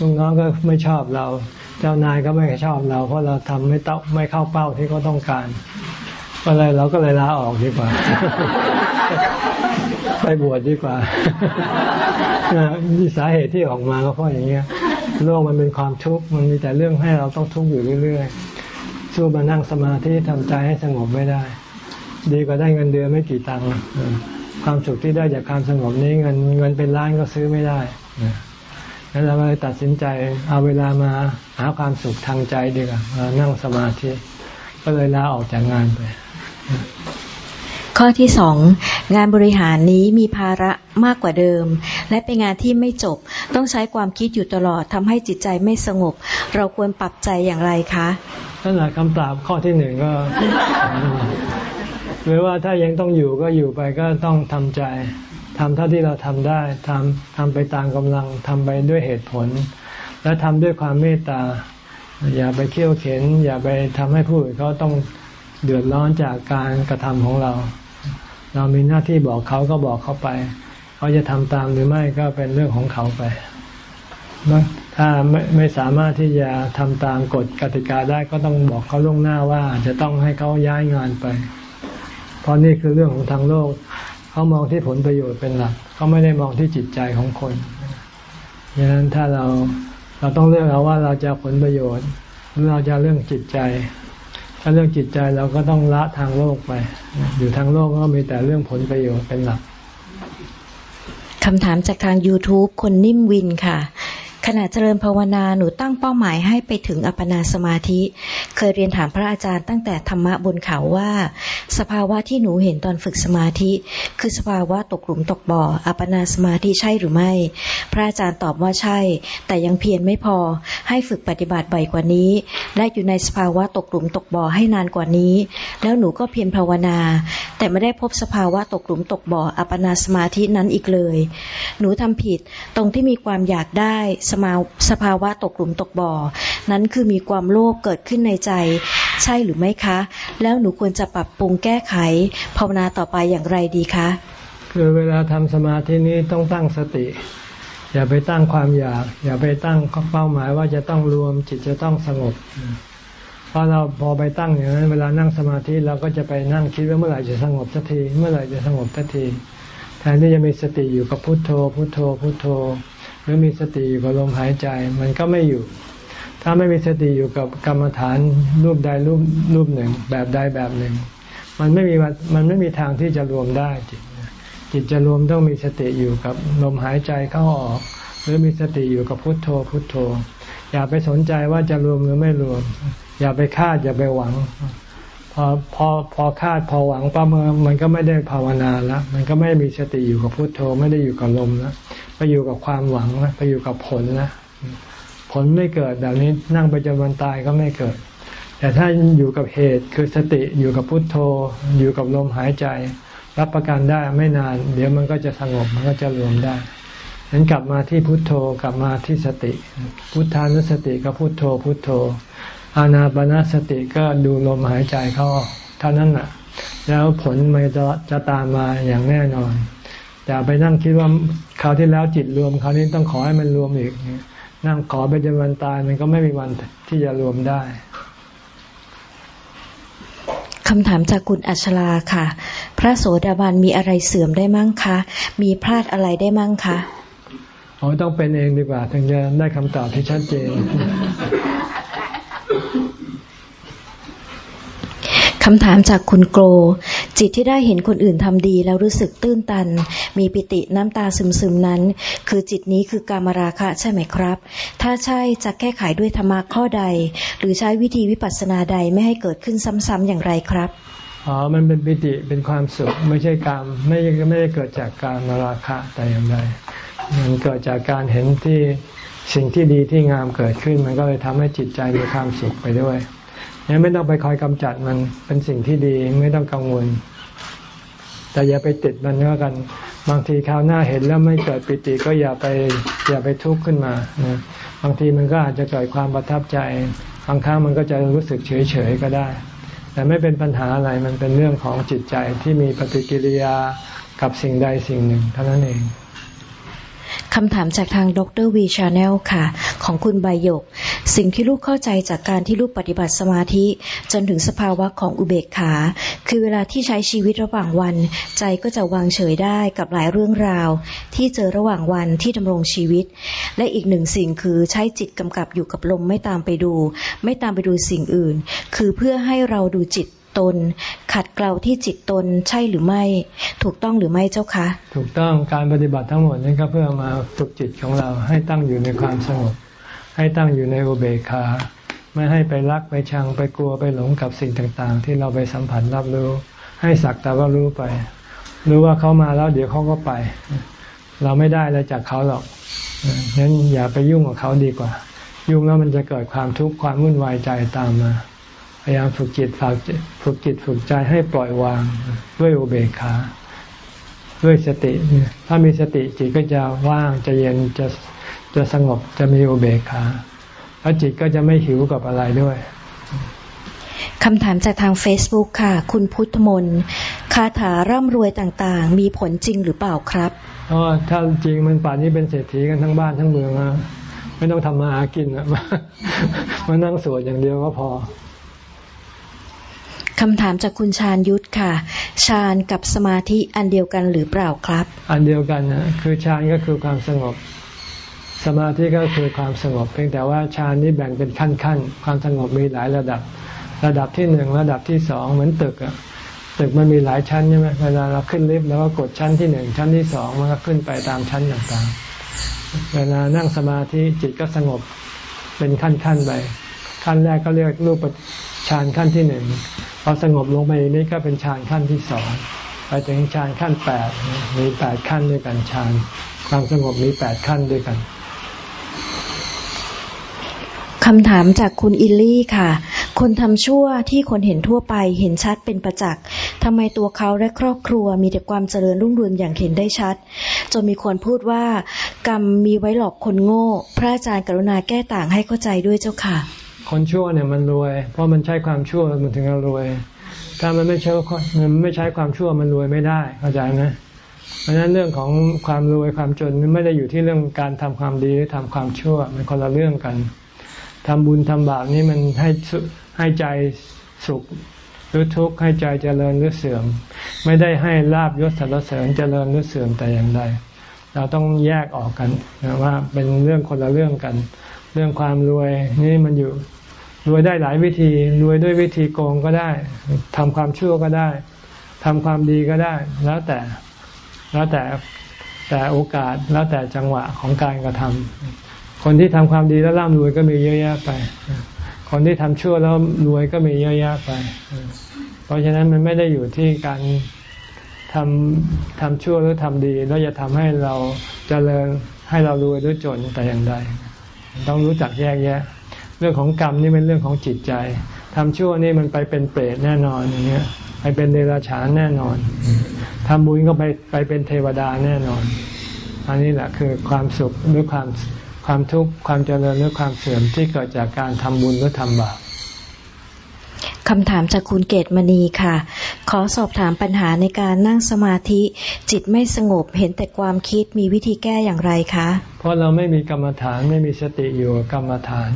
ลูกน้องก็ไม่ชอบเรา เจ้านายก็ไม่ชอบเรา เพราะเราทำไม่ต้องไม่เข้าเป้าที่เขาต้องการ ก็เลยเราก็เลยลาออกดีกว่า ไปบวชดีกว่านี่สาเหตุที่ออกมาก็เพราะอย่างเงี้ยโลกมันเป็นความทุกข์มันมีแต่เรื่องให้เราต้องทุกข์อยู่เรื่อยๆสู้มานั่งสมาธิทำใจให้สงบไม่ได้ ดีกว่าได้เงินเดือนไม่กี่ตังค์ความสุขที่ได้จากความสงบนี้เงินเงินเป็นล้านก็ซื้อไม่ได้แล้วเราเลยตัดสินใจเอาเวลามาหาความสุขทางใจดีกว่านั่งสมาธิ ก็เลยลาออกจากงานไป
ข้อที่สองงานบริหารนี้มีภาระมากกว่าเดิม และเป็นงานที่ไม่จบ ต้องใช้ความคิดอยู่ตลอดทำให้จิตใจไม่สงบ เราควรปรับใจอย่างไรคะ
นั่นแหละคำตอบข้อที่หนึ่งก็หรือว่าถ้ายังต้องอยู่ก็อยู่ไปก็ต้องทำใจทำเท่าที่เราทำได้ทำทำไปตามกำลังทำไปด้วยเหตุผล และทำด้วยความเมตตา อย่าไปเคี่ยวเข็น อย่าไปทำให้ผู้อื่นเขาต้อง เดือดร้อนจากการกระทำของเรา เรามีหน้าที่บอกเขาก็บอกเขาไป เขาจะทำตามหรือไม่ก็เป็นเรื่องของเขาไป ถ้าไม่ไม่สามารถที่จะทำตามกฎกติกาได้ก็ต้องบอกเขาล่วงหน้าว่า จะต้องให้เขาย้ายงานไป เพราะนี่คือเรื่องของทางโลก เขามองที่ผลประโยชน์เป็นหลัก เขาไม่ได้มองที่จิตใจของคนดังนั้นถ้าเราเราต้องเลือกเอาว่าเราจะผลประโยชน์หรือเราจะเรื่องจิตใจ ถ้าเรื่องจิตใจเราก็ต้องละทางโลกไป อยู่ทางโลกก็มีแต่เรื่องผลประโยชน์เป็นหลัก
คำถามจากทาง YouTube คนนิ่มวินค่ะ ขณะเจริญภาวนาหนูตั้งเป้าหมายให้ไปถึงอัปปนาสมาธิ เคยเรียนถามพระอาจารย์ตั้งแต่ธรรมะบนเขาว่า สภาวะที่หนูเห็นตอนฝึกสมาธิ คือสภาวะตกหลุมตกบ่อ อัปปนาสมาธิใช่หรือไม่ พระอาจารย์ตอบว่าใช่ แต่ยังเพียรไม่พอให้ฝึกปฏิบัติบ่อยกว่านี้ และอยู่ในสภาวะตกหลุมตกบ่อให้นานกว่านี้ แล้วหนูก็เพียรภาวนา แต่ไม่ได้พบสภาวะตกหลุมตกบ่ออัปปนาสมาธินั้นอีกเลย หนูทำผิดตรงที่มีความอยากได้สมาสภาวะตกหลุมตกบ่อ นั้นคือมีความโลภเกิดขึ้นในใจ ใช่หรือไม่คะ แล้วหนูควรจะปรับปรุงแก้ไขภาวนาต่อไปอย่างไรดีคะ
คือเวลาทำสมาธินี้ต้องตั้งสติ อย่าไปตั้งความอยาก อย่าไปตั้งเป้าหมายว่าจะต้องรวมจิตจะต้องสงบเพราะเราพอไปตั้งอย่างนั้น เวลานั่งสมาธิเราก็จะไปนั่งคิดว่าเมื่อไหร่จะสงบสักที เมื่อไหร่จะสงบสักทีแทนที่จะมีสติอยู่กับพุทโธ พุทโธ พุทโธ หรือมีสติอยู่กับลมหายใจมันก็ไม่อยู่ ถ้าไม่มีสติอยู่กับกรรมฐานรูปใดรูปรูปหนึ่ง แบบใดแบบหนึ่ง มันไม่มีมันไม่มีทางที่จะรวมได้จิตจิตจะรวมต้องมีสติอยู่กับลมหายใจเข้าออก หรือมีสติอยู่กับพุทโธพุทโธ อย่าไปสนใจว่าจะรวมหรือไม่รวม อย่าไปคาดอย่าไปหวัง พอพอพอคาดพอหวังปั๊บมันก็ไม่ได้ภาวนาแล้วมันก็ไม่มีสติอยู่กับพุทโธ ไม่ได้อยู่กับลมแล้ว ไปอยู่กับความหวังนะไปอยู่กับผลนะผลไม่เกิดแบบนี้นั่งไปจนวันตายก็ไม่เกิด แต่ถ้าอยู่กับเหตุคือสติอยู่กับพุทโธ อยู่กับลมหายใจ รับประกันได้ไม่นาน เดี๋ยวมันก็จะสงบมันก็จะรวมได้ฉะนั้นกลับมาที่พุทโธกลับมาที่สติ พุทธานุสติก็พุทโธ พุทโธ อานาปนาสติก็ดูลมหายใจเข้าเท่านั้นแหละแล้วผลมันจะจะตามมาอย่างแน่นอน อย่าไปนั่งคิดว่าคราวที่แล้วจิตรวมคราวนี้ต้องขอให้มันรวมอีก นั่งขอไปจนวันตายมันก็ไม่มีวันที่จะรวมได้
คำถามจากคุณอัชลาค่ะ พระโสดาบันมีอะไรเสื่อมได้มั่งคะ มีพลาดอะไรได้มั่งคะ
อ๋อต้องเป็นเองดีกว่า ถึงจะได้คำตอบที่ชัดเจน
คำถามจากคุณโกร จิตที่ได้เห็นคนอื่นทำดีแล้วรู้สึกตื้นตัน มีปิติน้ำตาซึมๆนั้น คือจิตนี้คือการมราคะใช่ไหมครับ ถ้าใช่จะแก้ไขด้วยธรรมะข้อใด หรือใช้วิธีวิปัสสนาใดไม่ให้เกิดขึ้นซ้ำๆอย่างไรครับ
อ๋อ มันเป็นปิติ เป็นความสุข ไม่ใช่การไม่ไม่ได้เกิดจากการมราคะแต่อย่างใด มันเกิดจากการเห็นที่สิ่งที่ดีที่งามเกิดขึ้น มันก็เลยทำให้จิตใจมีความสุขไปด้วย เนี่ยไม่ต้องไปคอยกำจัดมันเป็นสิ่งที่ดีไม่ต้องกังวล แต่อย่าไปติดมันก็กัน บางทีคราวหน้าเห็นแล้วไม่เกิดปิติก็อย่าไปอย่าไปทุกข์ขึ้นมานะบางทีมันก็อาจจะเกิดความประทับใจบางครั้งมันก็จะรู้สึกเฉยเฉยก็ได้ แต่ไม่เป็นปัญหาอะไรมันเป็นเรื่องของจิตใจที่มีปฏิกิริยากับสิ่งใดสิ่งหนึ่งเท่านั้นเอง
คำถามจากทางดรวีชาแนลค่ะ ของคุณใบยก สิ่งที่ลูกเข้าใจจากการที่ลูกปฏิบัติสมาธิ จนถึงสภาวะของอุเบกขา คือเวลาที่ใช้ชีวิตระหว่างวัน ใจก็จะวางเฉยได้กับหลายเรื่องราว ที่เจอระหว่างวันที่ดำรงชีวิต และอีกหนึ่งสิ่งคือใช้จิตกำกับอยู่กับลมไม่ตามไปดู ไม่ตามไปดูสิ่งอื่น คือเพื่อให้เราดูจิต ตน ขัดเกลาที่จิตตนใช่หรือไม่ ถูกต้องหรือไม่เจ้าคะ
ถูกต้องการปฏิบัติทั้งหมดนี้ก็เพื่อมาฝึกจิตของเราให้ตั้งอยู่ในความสงบให้ตั้งอยู่ในอุเบกขาไม่ให้ไปรักไปชังไปกลัวไปหลงกับสิ่งต่างๆ ที่เราไปสัมผัสรับรู้ ให้สักแต่ว่ารู้ไป รู้ว่าเขามาแล้วเดี๋ยวเขาก็ไป เราไม่ได้อะไรจากเขาหรอกงั้นอย่าไปยุ่งกับเขาดีกว่า ยุ่งแล้วมันจะเกิดความทุกข์ความวุ่นวายใจตามมา พยายามฝึกจิตฝึกฝึกจิตฝึกใจให้ปล่อยวางด้วยอุเบกขา ด้วยสติ ถ้ามีสติจิตก็จะว่างจะเย็นจะจะสงบจะมีอุเบกขาแล้วจิตก็จะไม่หิวกับอะไรด้วย
คำถามจากทาง Facebook ค่ะ คุณพุทธมนคาถาร่ำรวยต่างๆ มีผลจริงหรือเปล่าครับ
อ๋อถ้าจริงมันป่านนี้เป็นเศรษฐีกันทั้งบ้านทั้งเมืองนะไม่ต้องทำมาหากินนะมานั่งสวดอย่างเดียวก็พอ
คำถามจากคุณชาญยุทธค่ะ ฌานกับสมาธิอันเดียวกันหรือเปล่าครับ
อันเดียวกันนะคือฌานก็คือความสงบ สมาธิก็คือความสงบ เพียงแต่ว่าฌานนี้แบ่งเป็นขั้นขั้นความสงบมีหลายระดับ ระดับที่หนึ่งระดับที่สองเหมือนตึกอะตึกมันมีหลายชั้นใช่ไหมเวลาเราขึ้นลิฟต์แล้วก็กดชั้นที่หนึ่งชั้นที่สองมันก็ขึ้นไปตามชั้นต่างๆ เวลานั่งสมาธิจิตก็สงบเป็นขั้นขั้นไปขั้นแรกก็เรียกรูปฌานขั้นที่หนึ่ง พอสงบลงไปนี้ก็เป็นฌานขั้นที่สองไปถึงฌานขั้นแปดมีแปดขั้นด้วยกันฌานความสงบมีแปดขั้นด้วยกัน
คำถามจากคุณอิลลี่ค่ะ คนทำชั่วที่คนเห็นทั่วไปเห็นชัดเป็นประจักษ์ทำไมตัวเขาและครอบครัวมีแต่ความเจริญรุ่งเรืองอย่างเห็นได้ชัด จนมีคนพูดว่า กรรมมีไว้หลอกคนโง่ พระอาจารย์กรุณาแก้ต่างให้เข้าใจด้วยเจ้าค่ะ
คนชั่วเนี่ยมันรวย เพราะมันใช้ความชั่วมันถึงจะรวย ถ้ามันไม่ใช้มันไม่ใช้ความชั่วมันรวยไม่ได้เข้าใจไหมเพราะฉะนั้นเรื่องของความรวยความจนไม่ได้อยู่ที่เรื่องการทำความดีหรือทำความชั่วมันคนละเรื่องกันทำบุญทำบาปนี่มันให้ให้ใจสุขหรือทุกข์ให้ใจเจริญหรือเสื่อม ไม่ได้ให้ลาบยศสรรเสริญเจริญหรือเสื่อมแต่อย่างใดเราต้องแยกออกกันนะว่าเป็นเรื่องคนละเรื่องกัน เรื่องความรวยนี่มันอยู่ รวยได้หลายวิธี รวยด้วยวิธีโกงก็ได้ทำความชั่วก็ได้ทำความดีก็ได้ แล้วแต่แล้วแต่แต่โอกาสแล้วแต่จังหวะของการกระทำคนที่ทำความดีแล้วร่ำรวยก็มีเยอะแยะไป คนที่ทำชั่วแล้วรวยก็มีเยอะแยะไป เพราะฉะนั้นมันไม่ได้อยู่ที่การทำทำชั่วหรือทำดี แล้วจะทำให้เราเจริญให้เรารวยหรือจนแต่อย่างใด ต้องรู้จักแยกแยะ เรื่องของกรรมนี่เป็นเรื่องของจิตใจทำชั่วนี่มันไปเป็นเปรตแน่นอนอย่างเงี้ยไปเป็นเดรัจฉานแน่นอนทำบุญก็ไปไปเป็นเทวดาแน่นอน อันนี้แหละคือความสุขหรือความความทุกข์ความเจริญหรือความเสื่อมที่เกิดจากการทำบุญหรือทำบาป
คำถามจากคุณเกตมณีค่ะ ขอสอบถามปัญหาในการนั่งสมาธิ จิตไม่สงบเห็นแต่ความคิดมีวิธีแก้อย่างไรคะ
เพราะเราไม่มีกรรมฐานไม่มีสติอยู่กับกรรมฐาน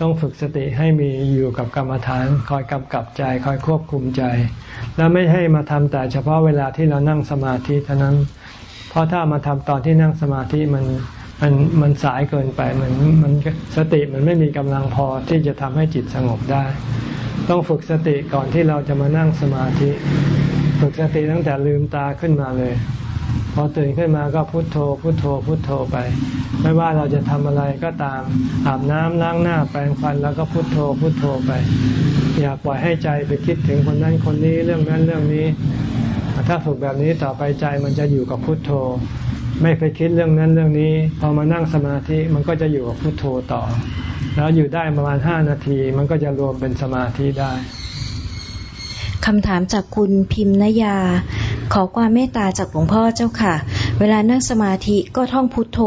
ต้องฝึกสติให้มีอยู่กับกรรมฐาน คอยกำกับใจ คอยควบคุมใจ แล้วไม่ให้มาทำแต่เฉพาะเวลาที่เรานั่งสมาธิเท่านั้น เพราะถ้ามาทำตอนที่นั่งสมาธิมันมันมันสายเกินไปมันมันสติมันไม่มีกำลังพอที่จะทำให้จิตสงบได้ ต้องฝึกสติก่อนที่เราจะมานั่งสมาธิ ฝึกสติตั้งแต่ลืมตาขึ้นมาเลย อตื่นขึ้นมาก็พุโทโธ พุโทโธ พุโทโธไป ไม่ว่าเราจะทำอะไรก็ตามอาบน้ำล้างหน้าแปรงฟันแล้วก็พุโทโธ พุโทโธไป อย่าปล่อยให้ใจไปคิดถึงคนนั้นคนนี้เรื่องนั้นเรื่องนี้ ถ้าฝึกแบบนี้ต่อไปใจมันจะอยู่กับพุโทโธ ไม่ไปคิดเรื่องนั้นเรื่องนี้ พอมานั่งสมาธิมันก็จะอยู่กับพุโทโธต่อ แล้วอยู่ได้ประมาณห้านาที มันก็จะรวมเป็นสมาธิได้
คำถามจากคุณพิมพ์นยา ขอความเมตตาจากหลวงพ่อเจ้าค่ะ เวลานั่งสมาธิก็ท่องพุทโธ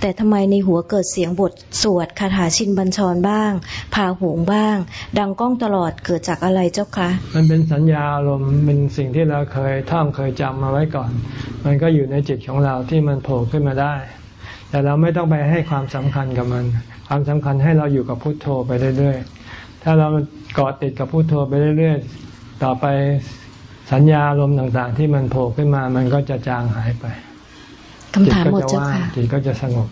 แต่ทำไมในหัวเกิดเสียงบทสวดคาถาชินบัญชรบ้างพาหวงบ้าง ดังก้องตลอดเกิดจากอะไรเจ้าคะ
มันเป็นสัญญาอารมณ์เป็นสิ่งที่เราเคยท่องเคยจำมาไว้ก่อน มันก็อยู่ในจิตของเราที่มันโผล่ขึ้นมาได้ แต่เราไม่ต้องไปให้ความสำคัญกับมัน ความสำคัญให้เราอยู่กับพุทโธไปเรื่อยๆถ้าเราเกาะติดกับพุทโธไปเรื่อยๆ ต่อไป สัญญาอารมณ์ต่างๆ ที่มันโผล่ขึ้นมา มันก็จะจางหายไป
คำถามหมดเจ้าค่ะ
จิตก็จะสงบ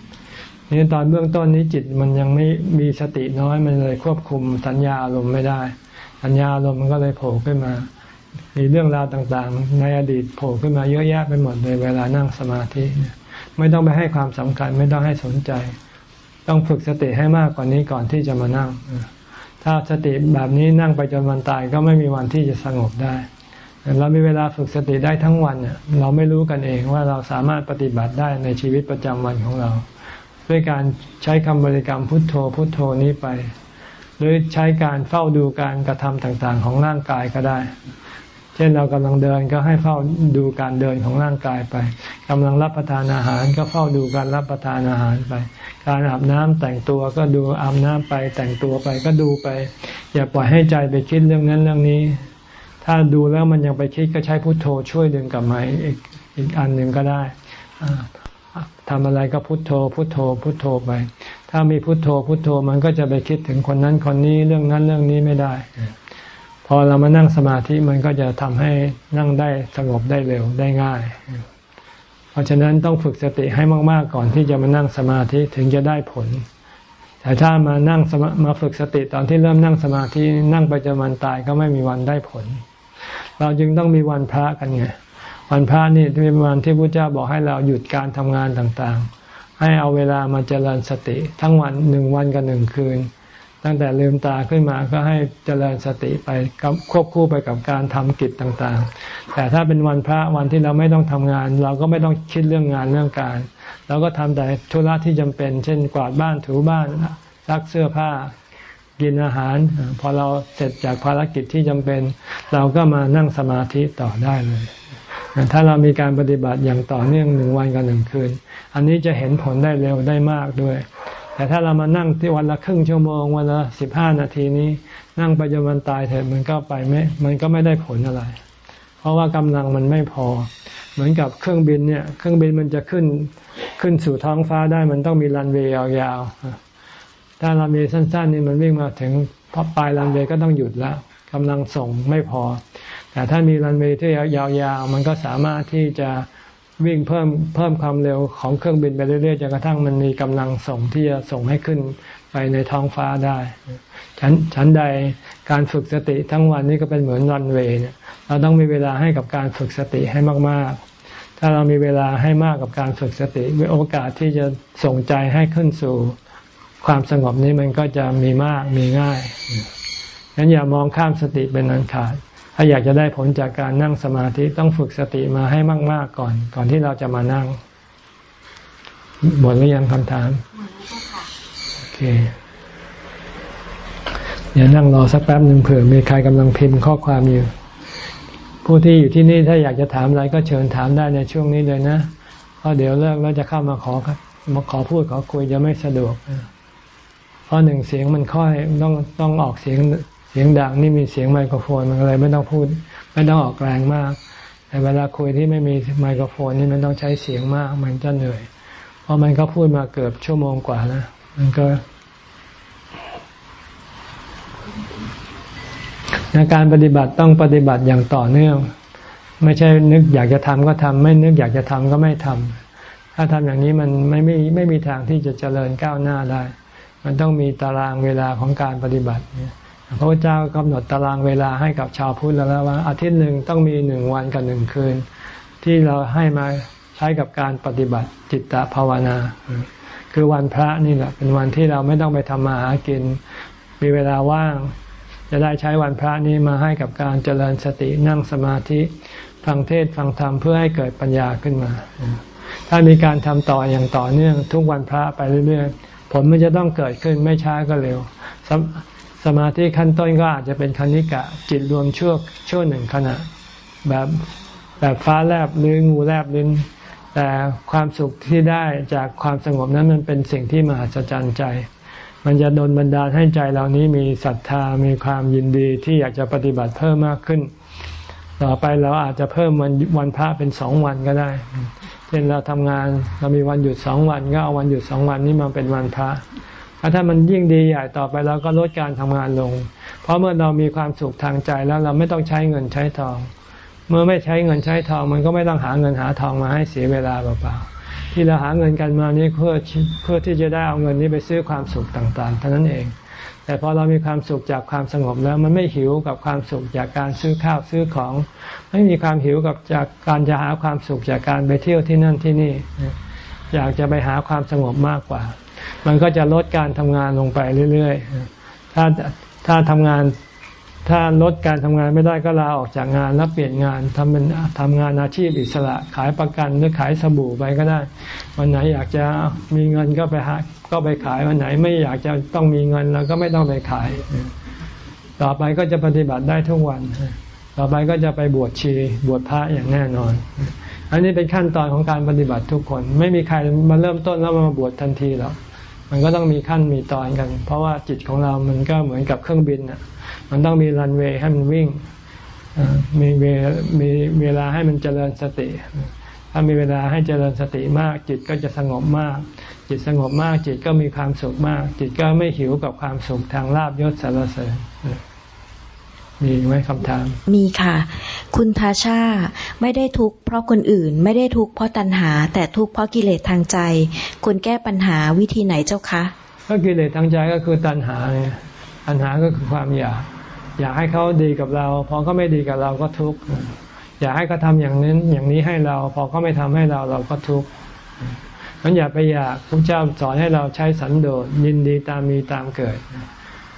นี่ตอนเบื้องต้นนี้จิตมันยังไม่มีสติน้อยมันเลยควบคุมสัญญาอารมณ์ไม่ได้ สัญญาอารมณ์มันก็เลยโผล่ขึ้นมา มีเรื่องราวต่างๆ ในอดีตโผล่ขึ้นมาเยอะแยะไปหมดเลยเวลานั่งสมาธิ ไม่ต้องไปให้ความสำคัญไม่ต้องให้สนใจ ต้องฝึกสติให้มากกว่านี้ก่อนที่จะมานั่ง ถ้าสติแบบนี้นั่งไปจนวันตายก็ไม่มีวันที่จะสงบได้ เรามีเวลาฝึกสติได้ทั้งวันเราไม่รู้กันเองว่าเราสามารถปฏิบัติได้ในชีวิตประจำวันของเรา ด้วยการใช้คำบริกรรมพุทโธพุทโธนี้ไป หรือใช้การเฝ้าดูการกระทำต่างๆ ของร่างกายก็ได้ เช่นเรากำลังเดินก็ให้เฝ้าดูการเดินของร่างกายไปกำลังรับประทานอาหารก็เฝ้าดูการรับประทานอาหารไป การอาบน้ำแต่งตัวก็ดูอาบน้ำไปแต่งตัวไปก็ดูไป อย่าปล่อยให้ใจไปคิดเรื่องนั้นเรื่องนี้ ถ้าดูแล้วมันยังไปคิดก็ใช้พุทโธช่วยดึงกลับมาอีกอีกอันหนึ่งก็ได้ทำอะไรก็พุโทโธ พุโทโธ พุโทโธไป ถ้ามีพุโทโธ พุโทโธมันก็จะไปคิดถึงคนนั้นคนนี้เรื่องนั้นเรื่องนี้ไม่ได้ พอเรามานั่งสมาธิมันก็จะทำให้นั่งได้สงบได้เร็วได้ง่าย เพราะฉะนั้นต้องฝึกสติให้มากๆก่อนที่จะมานั่งสมาธิถึงจะได้ผล แต่ถ้ามานั่งมาฝึกสติตอนที่เริ่มนั่งสมาธินั่งไปจนวันตายก็ไม่มีวันได้ผล เราจึงต้องมีวันพระกันไงวันพระนี่เป็นวันที่พระเจ้าบอกให้เราหยุดการทำงานต่างๆ ให้เอาเวลามาเจริญสติ ทั้งวันหนึ่งวันกับหนึ่งคืน ตั้งแต่ลืมตาขึ้นมาก็ให้เจริญสติไปควบคู่ไปกับการทำกิจต่างๆ แต่ถ้าเป็นวันพระวันที่เราไม่ต้องทำงาน เราก็ไม่ต้องคิดเรื่องงานเรื่องการ เราก็ทำแต่ธุระที่จำเป็น เช่นกวาดบ้านถูบ้านซักเสื้อผ้า กินอาหาร พอเราเสร็จจากภารกิจที่จำเป็น เราก็มานั่งสมาธิต่อได้เลย ถ้าเรามีการปฏิบัติอย่างต่อเนื่องหนึ่งวันกับหนึ่งคืน อันนี้จะเห็นผลได้เร็วได้มากด้วย แต่ถ้าเรามานั่งที่วันละครึ่งชั่วโมง วันละสิบห้านาทีนี้ นั่งไปจนวันตายเถอะมันก็ไปไม่มันก็ไม่ได้ผลอะไร เพราะว่ากำลังมันไม่พอเหมือนกับเครื่องบินเนี่ย เครื่องบินมันจะขึ้นขึ้นสู่ท้องฟ้าได้มันต้องมีรันเวย์ยาวๆ ถ้ารันเวย์สั้น ๆ นี่มันวิ่งมาถึงพปลายรันเวย์ก็ต้องหยุดแล้วกำลังส่งไม่พอ แต่ถ้ามีรันเวย์ที่ยาวๆ มันก็สามารถที่จะวิ่งเพิ่มเพิ่มความเร็วของเครื่องบินไปเรื่อยๆจนกระทั่งมันมีกำลังส่งที่จะส่งให้ขึ้นไปในท้องฟ้าได้ฉันฉันใดการฝึกสติทั้งวันนี้ก็เป็นเหมือนรันเวย์เนี่ยเราต้องมีเวลาให้กับการฝึกสติให้มาก ๆ ถ้าเรามีเวลาให้มากกับการฝึกสติมีโอกาสที่จะส่งใจให้ขึ้นสู่ ความสงบนี้มันก็จะมีมากมีง่ายงั้นอย่ามองข้ามสติเป็นอันขาด ถ้าอยากจะได้ผลจากการนั่งสมาธิต้องฝึกสติมาให้มาก ๆก่อน ก่อนที่เราจะมานั่งหมดหรือยังคำถามโอเคเดี๋ยวนั่งรอสักแป๊บหนึ่งเผื่อมีใครกำลังพิมพ์ข้อความอยู่ ผู้ที่อยู่ที่นี่ถ้าอยากจะถามอะไรก็เชิญถามได้ในช่วงนี้เลยนะเพราะเดี๋ยวเลิกแล้วจะเข้ามาขอมาขอพูดขอคุยจะไม่สะดวกเพ ราะหนึ่งเสียงมันค่อยต้องต้องออกเสียงเสียงดังนี่มีเสียงไมโครโฟนมันอะไรไม่ต้องพูด ไม่ต้องออกแรงมาก แต่เวลาคุยที่ไม่มีไมโครโฟนนี่มันต้องใช้เสียงมาก มันจะเหนื่อย เพราะมันก็พูดมาเกือบชั่วโมงกว่าแล้วมันก็ในการปฏิบัติต้องปฏิบัติอย่างต่อเนื่อง ไม่ใช่นึกอยากจะทำก็ทำไม่นึกอยากจะทำก็ไม่ทำถ้าทำอย่างนี้มันไม่ไม่ไม่มีทางที่จะเจริญก้าวหน้าได้ มันต้องมีตารางเวลาของการปฏิบัติเนี่ยพระพุทธเจ้ากำหนดตารางเวลาให้กับชาวพุทธแล้วว่า อาทิตย์หนึ่งต้องมีหนึ่งวันกับหนึ่งคืน ที่เราให้มาใช้กับการปฏิบัติจิตตภาวนา คือวันพระนี่แหละเป็นวันที่เราไม่ต้องไปทำมาหากิน มีเวลาว่าง จะได้ใช้วันพระนี้มาให้กับการเจริญสตินั่งสมาธิฟังเทศฟังธรรมเพื่อให้เกิดปัญญาขึ้นมา ถ้ามีการทำต่ออย่างต่อเนื่องทุกวันพระไปเรื่อยๆ ผลมันจะต้องเกิดขึ้นไม่ช้าก็เร็วสมาธิขั้นต้นก็อาจจะเป็นคณิกะ จิตรวมชั่วชั่วหนึ่งขณะ แบบแบบฟ้าแลบหรืองูแลบลิ้น แต่ความสุขที่ได้จากความสงบนั้นมันเป็นสิ่งที่มหัศจรรย์ใจ มันจะโดนบันดาลให้ใจเรานี้มีศรัทธามีความยินดีที่อยากจะปฏิบัติเพิ่มมากขึ้น ต่อไปเราอาจจะเพิ่มวันวันพระเป็นสองวันก็ได้ ช่นเราทำงานเรามีวันหยุดสองวันก็เอาวันหยุดสองวันนี้มาเป็นวันพระถ้ามันยิ่งดีใหญ่ต่อไปเราก็ลดการทำงานลง เพราะเมื่อเรามีความสุขทางใจแล้วเราไม่ต้องใช้เงินใช้ทอง เมื่อไม่ใช้เงินใช้ทอง มันก็ไม่ต้องหาเงินหาทองมาให้เสียเวลาเปล่าๆที่เราหาเงินกันมานี้เพื่อเพื่อที่จะได้เอาเงินนี้ไปซื้อความสุขต่างๆเท่านั้นเอง แต่พอเรามีความสุขจากความสงบแล้ว มันไม่หิวกับความสุขจากการซื้อข้าวซื้อของ ไม่มีความหิวกับจากการจะหาความสุขจากการไปเที่ยวที่นั่นที่นี่ อยากจะไปหาความสงบมากกว่า มันก็จะลดการทำงานลงไปเรื่อยๆถ้าถ้าทำงาน ถ้าลดการทำงานไม่ได้ก็ลาออกจากงานแล้วเปลี่ยนงานทำเป็นทำงานอาชีพอิสระ ขายประกันหรือขายสบู่ไปก็ได้ วันไหนอยากจะมีเงินก็ไปหาก็ไปขายวันไหนไม่อยากจะต้องมีเงินเราก็ไม่ต้องไปขาย ต่อไปก็จะปฏิบัติได้ทุกวัน ต่อไปก็จะไปบวชชีบวชพระอย่างแน่นอน อันนี้เป็นขั้นตอนของการปฏิบัติทุกคน ไม่มีใครมาเริ่มต้นแล้วมาบวชทันทีหรอก มันก็ต้องมีขั้นมีตอนกัน เพราะว่าจิตของเรามันก็เหมือนกับเครื่องบินอะ มันต้องมีรันเวย์ให้มันวิ่งมีเวมีเวลาให้มันเจริญสติ ถ้ามีเวลาให้เจริญสติมาก จิตก็จะสงบมาก จิตสงบมาก จิตก็มีความสุขมาก จิตก็ไม่หิวกับความสุขทางลาบยศสารเสริญมีไหมคำถาม
มีค่ะ คุณทาชาไม่ได้ทุกข์เพราะคนอื่นไม่ได้ทุกข์เพราะตัณหา แต่ทุกข์เพราะกิเลสทางใจควรแก้ปัญหาวิธีไหนเจ้าคะ
ก็กิเลสทางใจก็คือตัณหาเนี่ยตัณหาก็คือความอยากอยากให้เขาดีกับเรา พอเขาไม่ดีกับเราก็ทุกข์อยากให้เขาทาอย่างนี้อย่างนี้ให้เรา พอเขาไม่ทำให้เราเราก็ทุกข์มันอย่าไปอยากพระเจ้าสอนให้เราใช้สันโดษยินดีตามมีตามเกิด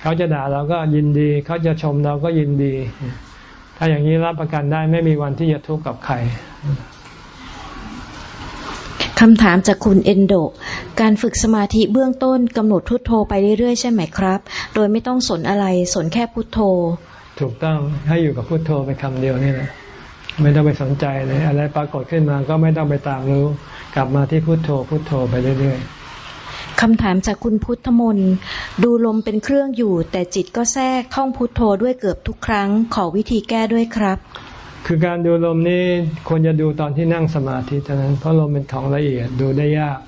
เขาจะด่าเราก็ยินดี เขาจะชมเราก็ยินดี ถ้าอย่างนี้รับประกันได้ไม่มีวันที่จะทุกข์กับใคร
คำถามจากคุณเอนโด การฝึกสมาธิเบื้องต้นกำหนดพุทโธไปเรื่อยๆ ใช่ไหมครับ โดยไม่ต้องสนอะไรสนแค่พุทโธ
ถูกต้องให้อยู่กับพุทโธไปคำเดียวนี่แหละไม่ต้องไปสนใจเลยอะไรปรากฏขึ้นมาก็ไม่ต้องไปตามรู้ กลับมาที่พุทโธพุทโธไปเรื่อยๆ
คำถามจากคุณพุทธมนดูลมเป็นเครื่องอยู่ แต่จิตก็แทรกท่องพุทโธด้วยเกือบทุกครั้ง ขอวิธีแก้ด้วยครับ
คือการดูลมนี้ควรจะดูตอนที่นั่งสมาธิเท่านั้นเพราะลมเป็นของละเอียดดูได้ยาก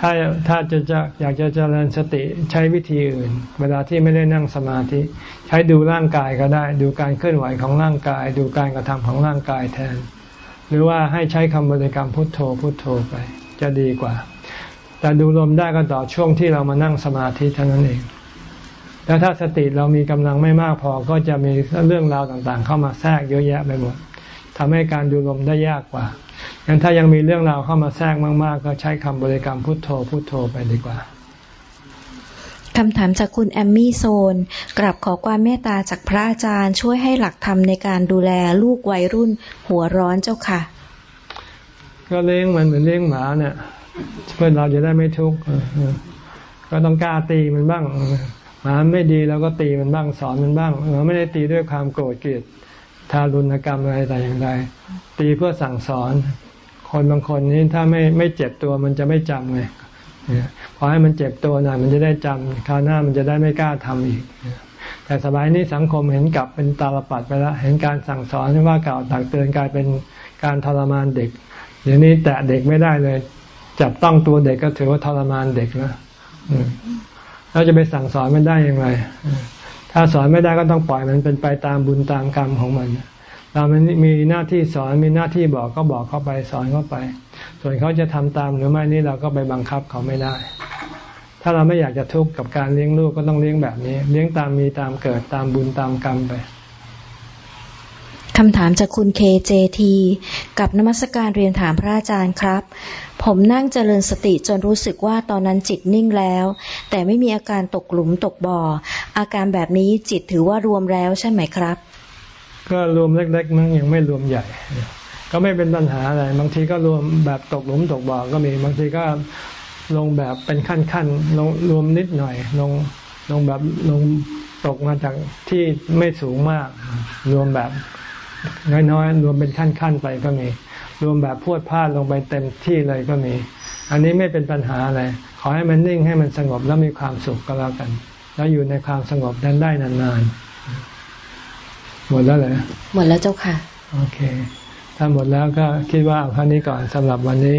ถ้าถ้าจะจะอยากจะเจริญสติใช้วิธีอื่น เวลาที่ไม่ได้นั่งสมาธิ ใช้ดูร่างกายก็ได้ ดูการเคลื่อนไหวของร่างกาย ดูการกระทำของร่างกายแทน หรือว่าให้ใช้คำบริกรรมพุทโธพุทโธไป จะดีกว่า แต่ดูลมได้ก็ต่อช่วงที่เรามานั่งสมาธิเท่านั้นเอง แล้วถ้าสติเรามีกำลังไม่มากพอก็จะมีเรื่องราวต่างๆ เข้ามาแทรกเยอะแยะไปหมดทำให้การดูลมได้ยากกว่างั้นถ้ายังมีเรื่องราวเข้ามาแทรกมาก ๆ ก็ใช้คำบริกรรมพุทโธพุทโธไปดีกว่า
คำถามจากคุณแอมมี่โซน กลับขอความเมตตาจากพระอาจารย์ ช่วยให้หลักธรรมในการดูแลลูกวัยรุ่นหัวร้อนเจ้าค่ะ
ก็เลี้ยงมันเหมือนเลี้ยงหมาเนี่ย เพื่อเราจะได้ไม่ทุกข์ก็ต้องกล้าตีมันบ้างหมาไม่ดีเราก็ตีมันบ้างสอนมันบ้างเราไม่ได้ตีด้วยความโกรธเกลียดทารุณกรรมอะไรแต่อย่างใดตีเพื่อสั่งสอน คนบางคนนี้ถ้าไม่ไม่เจ็บตัวมันจะไม่จำไงพอให้มันเจ็บตัวหน่อยมันจะได้จำคราวหน้ามันจะได้ไม่กล้าทำอีก แต่สบายนี้สังคมเห็นกลับเป็นตาลปัดไปแล้ว เห็นการสั่งสอนว่ากล่าวตักเตือนกลายเป็นการทรมานเด็กเดี๋ยวนี้แตะเด็กไม่ได้เลย จับต้องตัวเด็กก็ถือว่าทรมานเด็กแล้วเราจะไปสั่งสอนมันได้อย่างไร ถ้าสอนไม่ได้ก็ต้องปล่อยมันเป็นไปตามบุญตามกรรมของมันเรามันมีหน้าที่สอนมีหน้าที่บอกก็บอกเข้าไปสอนเข้าไป ส่วนเขาจะทำตามหรือไม่นี่เราก็ไปบังคับเขาไม่ได้ ถ้าเราไม่อยากจะทุกข์กับการเลี้ยงลูกก็ต้องเลี้ยงแบบนี้ เลี้ยงตามมีตามเกิดตามบุญตามกรรมไป
คำถามจากคุณเคเจทีกับนมัสการเรียนถามพระอาจารย์ครับ ผมนั่งเจริญสติจนรู้สึกว่าตอนนั้นจิตนิ่งแล้ว แต่ไม่มีอาการตกหลุมตกบ่อ อาการแบบนี้จิตถือว่ารวมแล้วใช่ไหมครับ
ก็รวมเล็กๆมั้งยังไม่รวมใหญ่ ก็ไม่เป็นปัญหาอะไร บางทีก็รวมแบบตกหลุมตกบ่อก็มีบางทีก็ลงแบบเป็นขั้นๆลงรวมนิดหน่อย ลงลงแบบลงตกมาจากที่ไม่สูงมาก รวมแบบ น้อยๆ รวมเป็นขั้นๆไปก็มี รวมแบบพวดพลาดลงไปเต็มที่เลยก็มี อันนี้ไม่เป็นปัญหาอะไร ขอให้มันนิ่งให้มันสงบแล้วมีความสุขก็แล้วกัน แล้วอยู่ในความสงบนั้นได้นานๆ หมดแล้วเลย
หมดแล้วเจ้าค่ะ
โอเค ถ้าหมดแล้วก็คิดว่าเอาเท่านี้ก่อนสำหรับวันนี้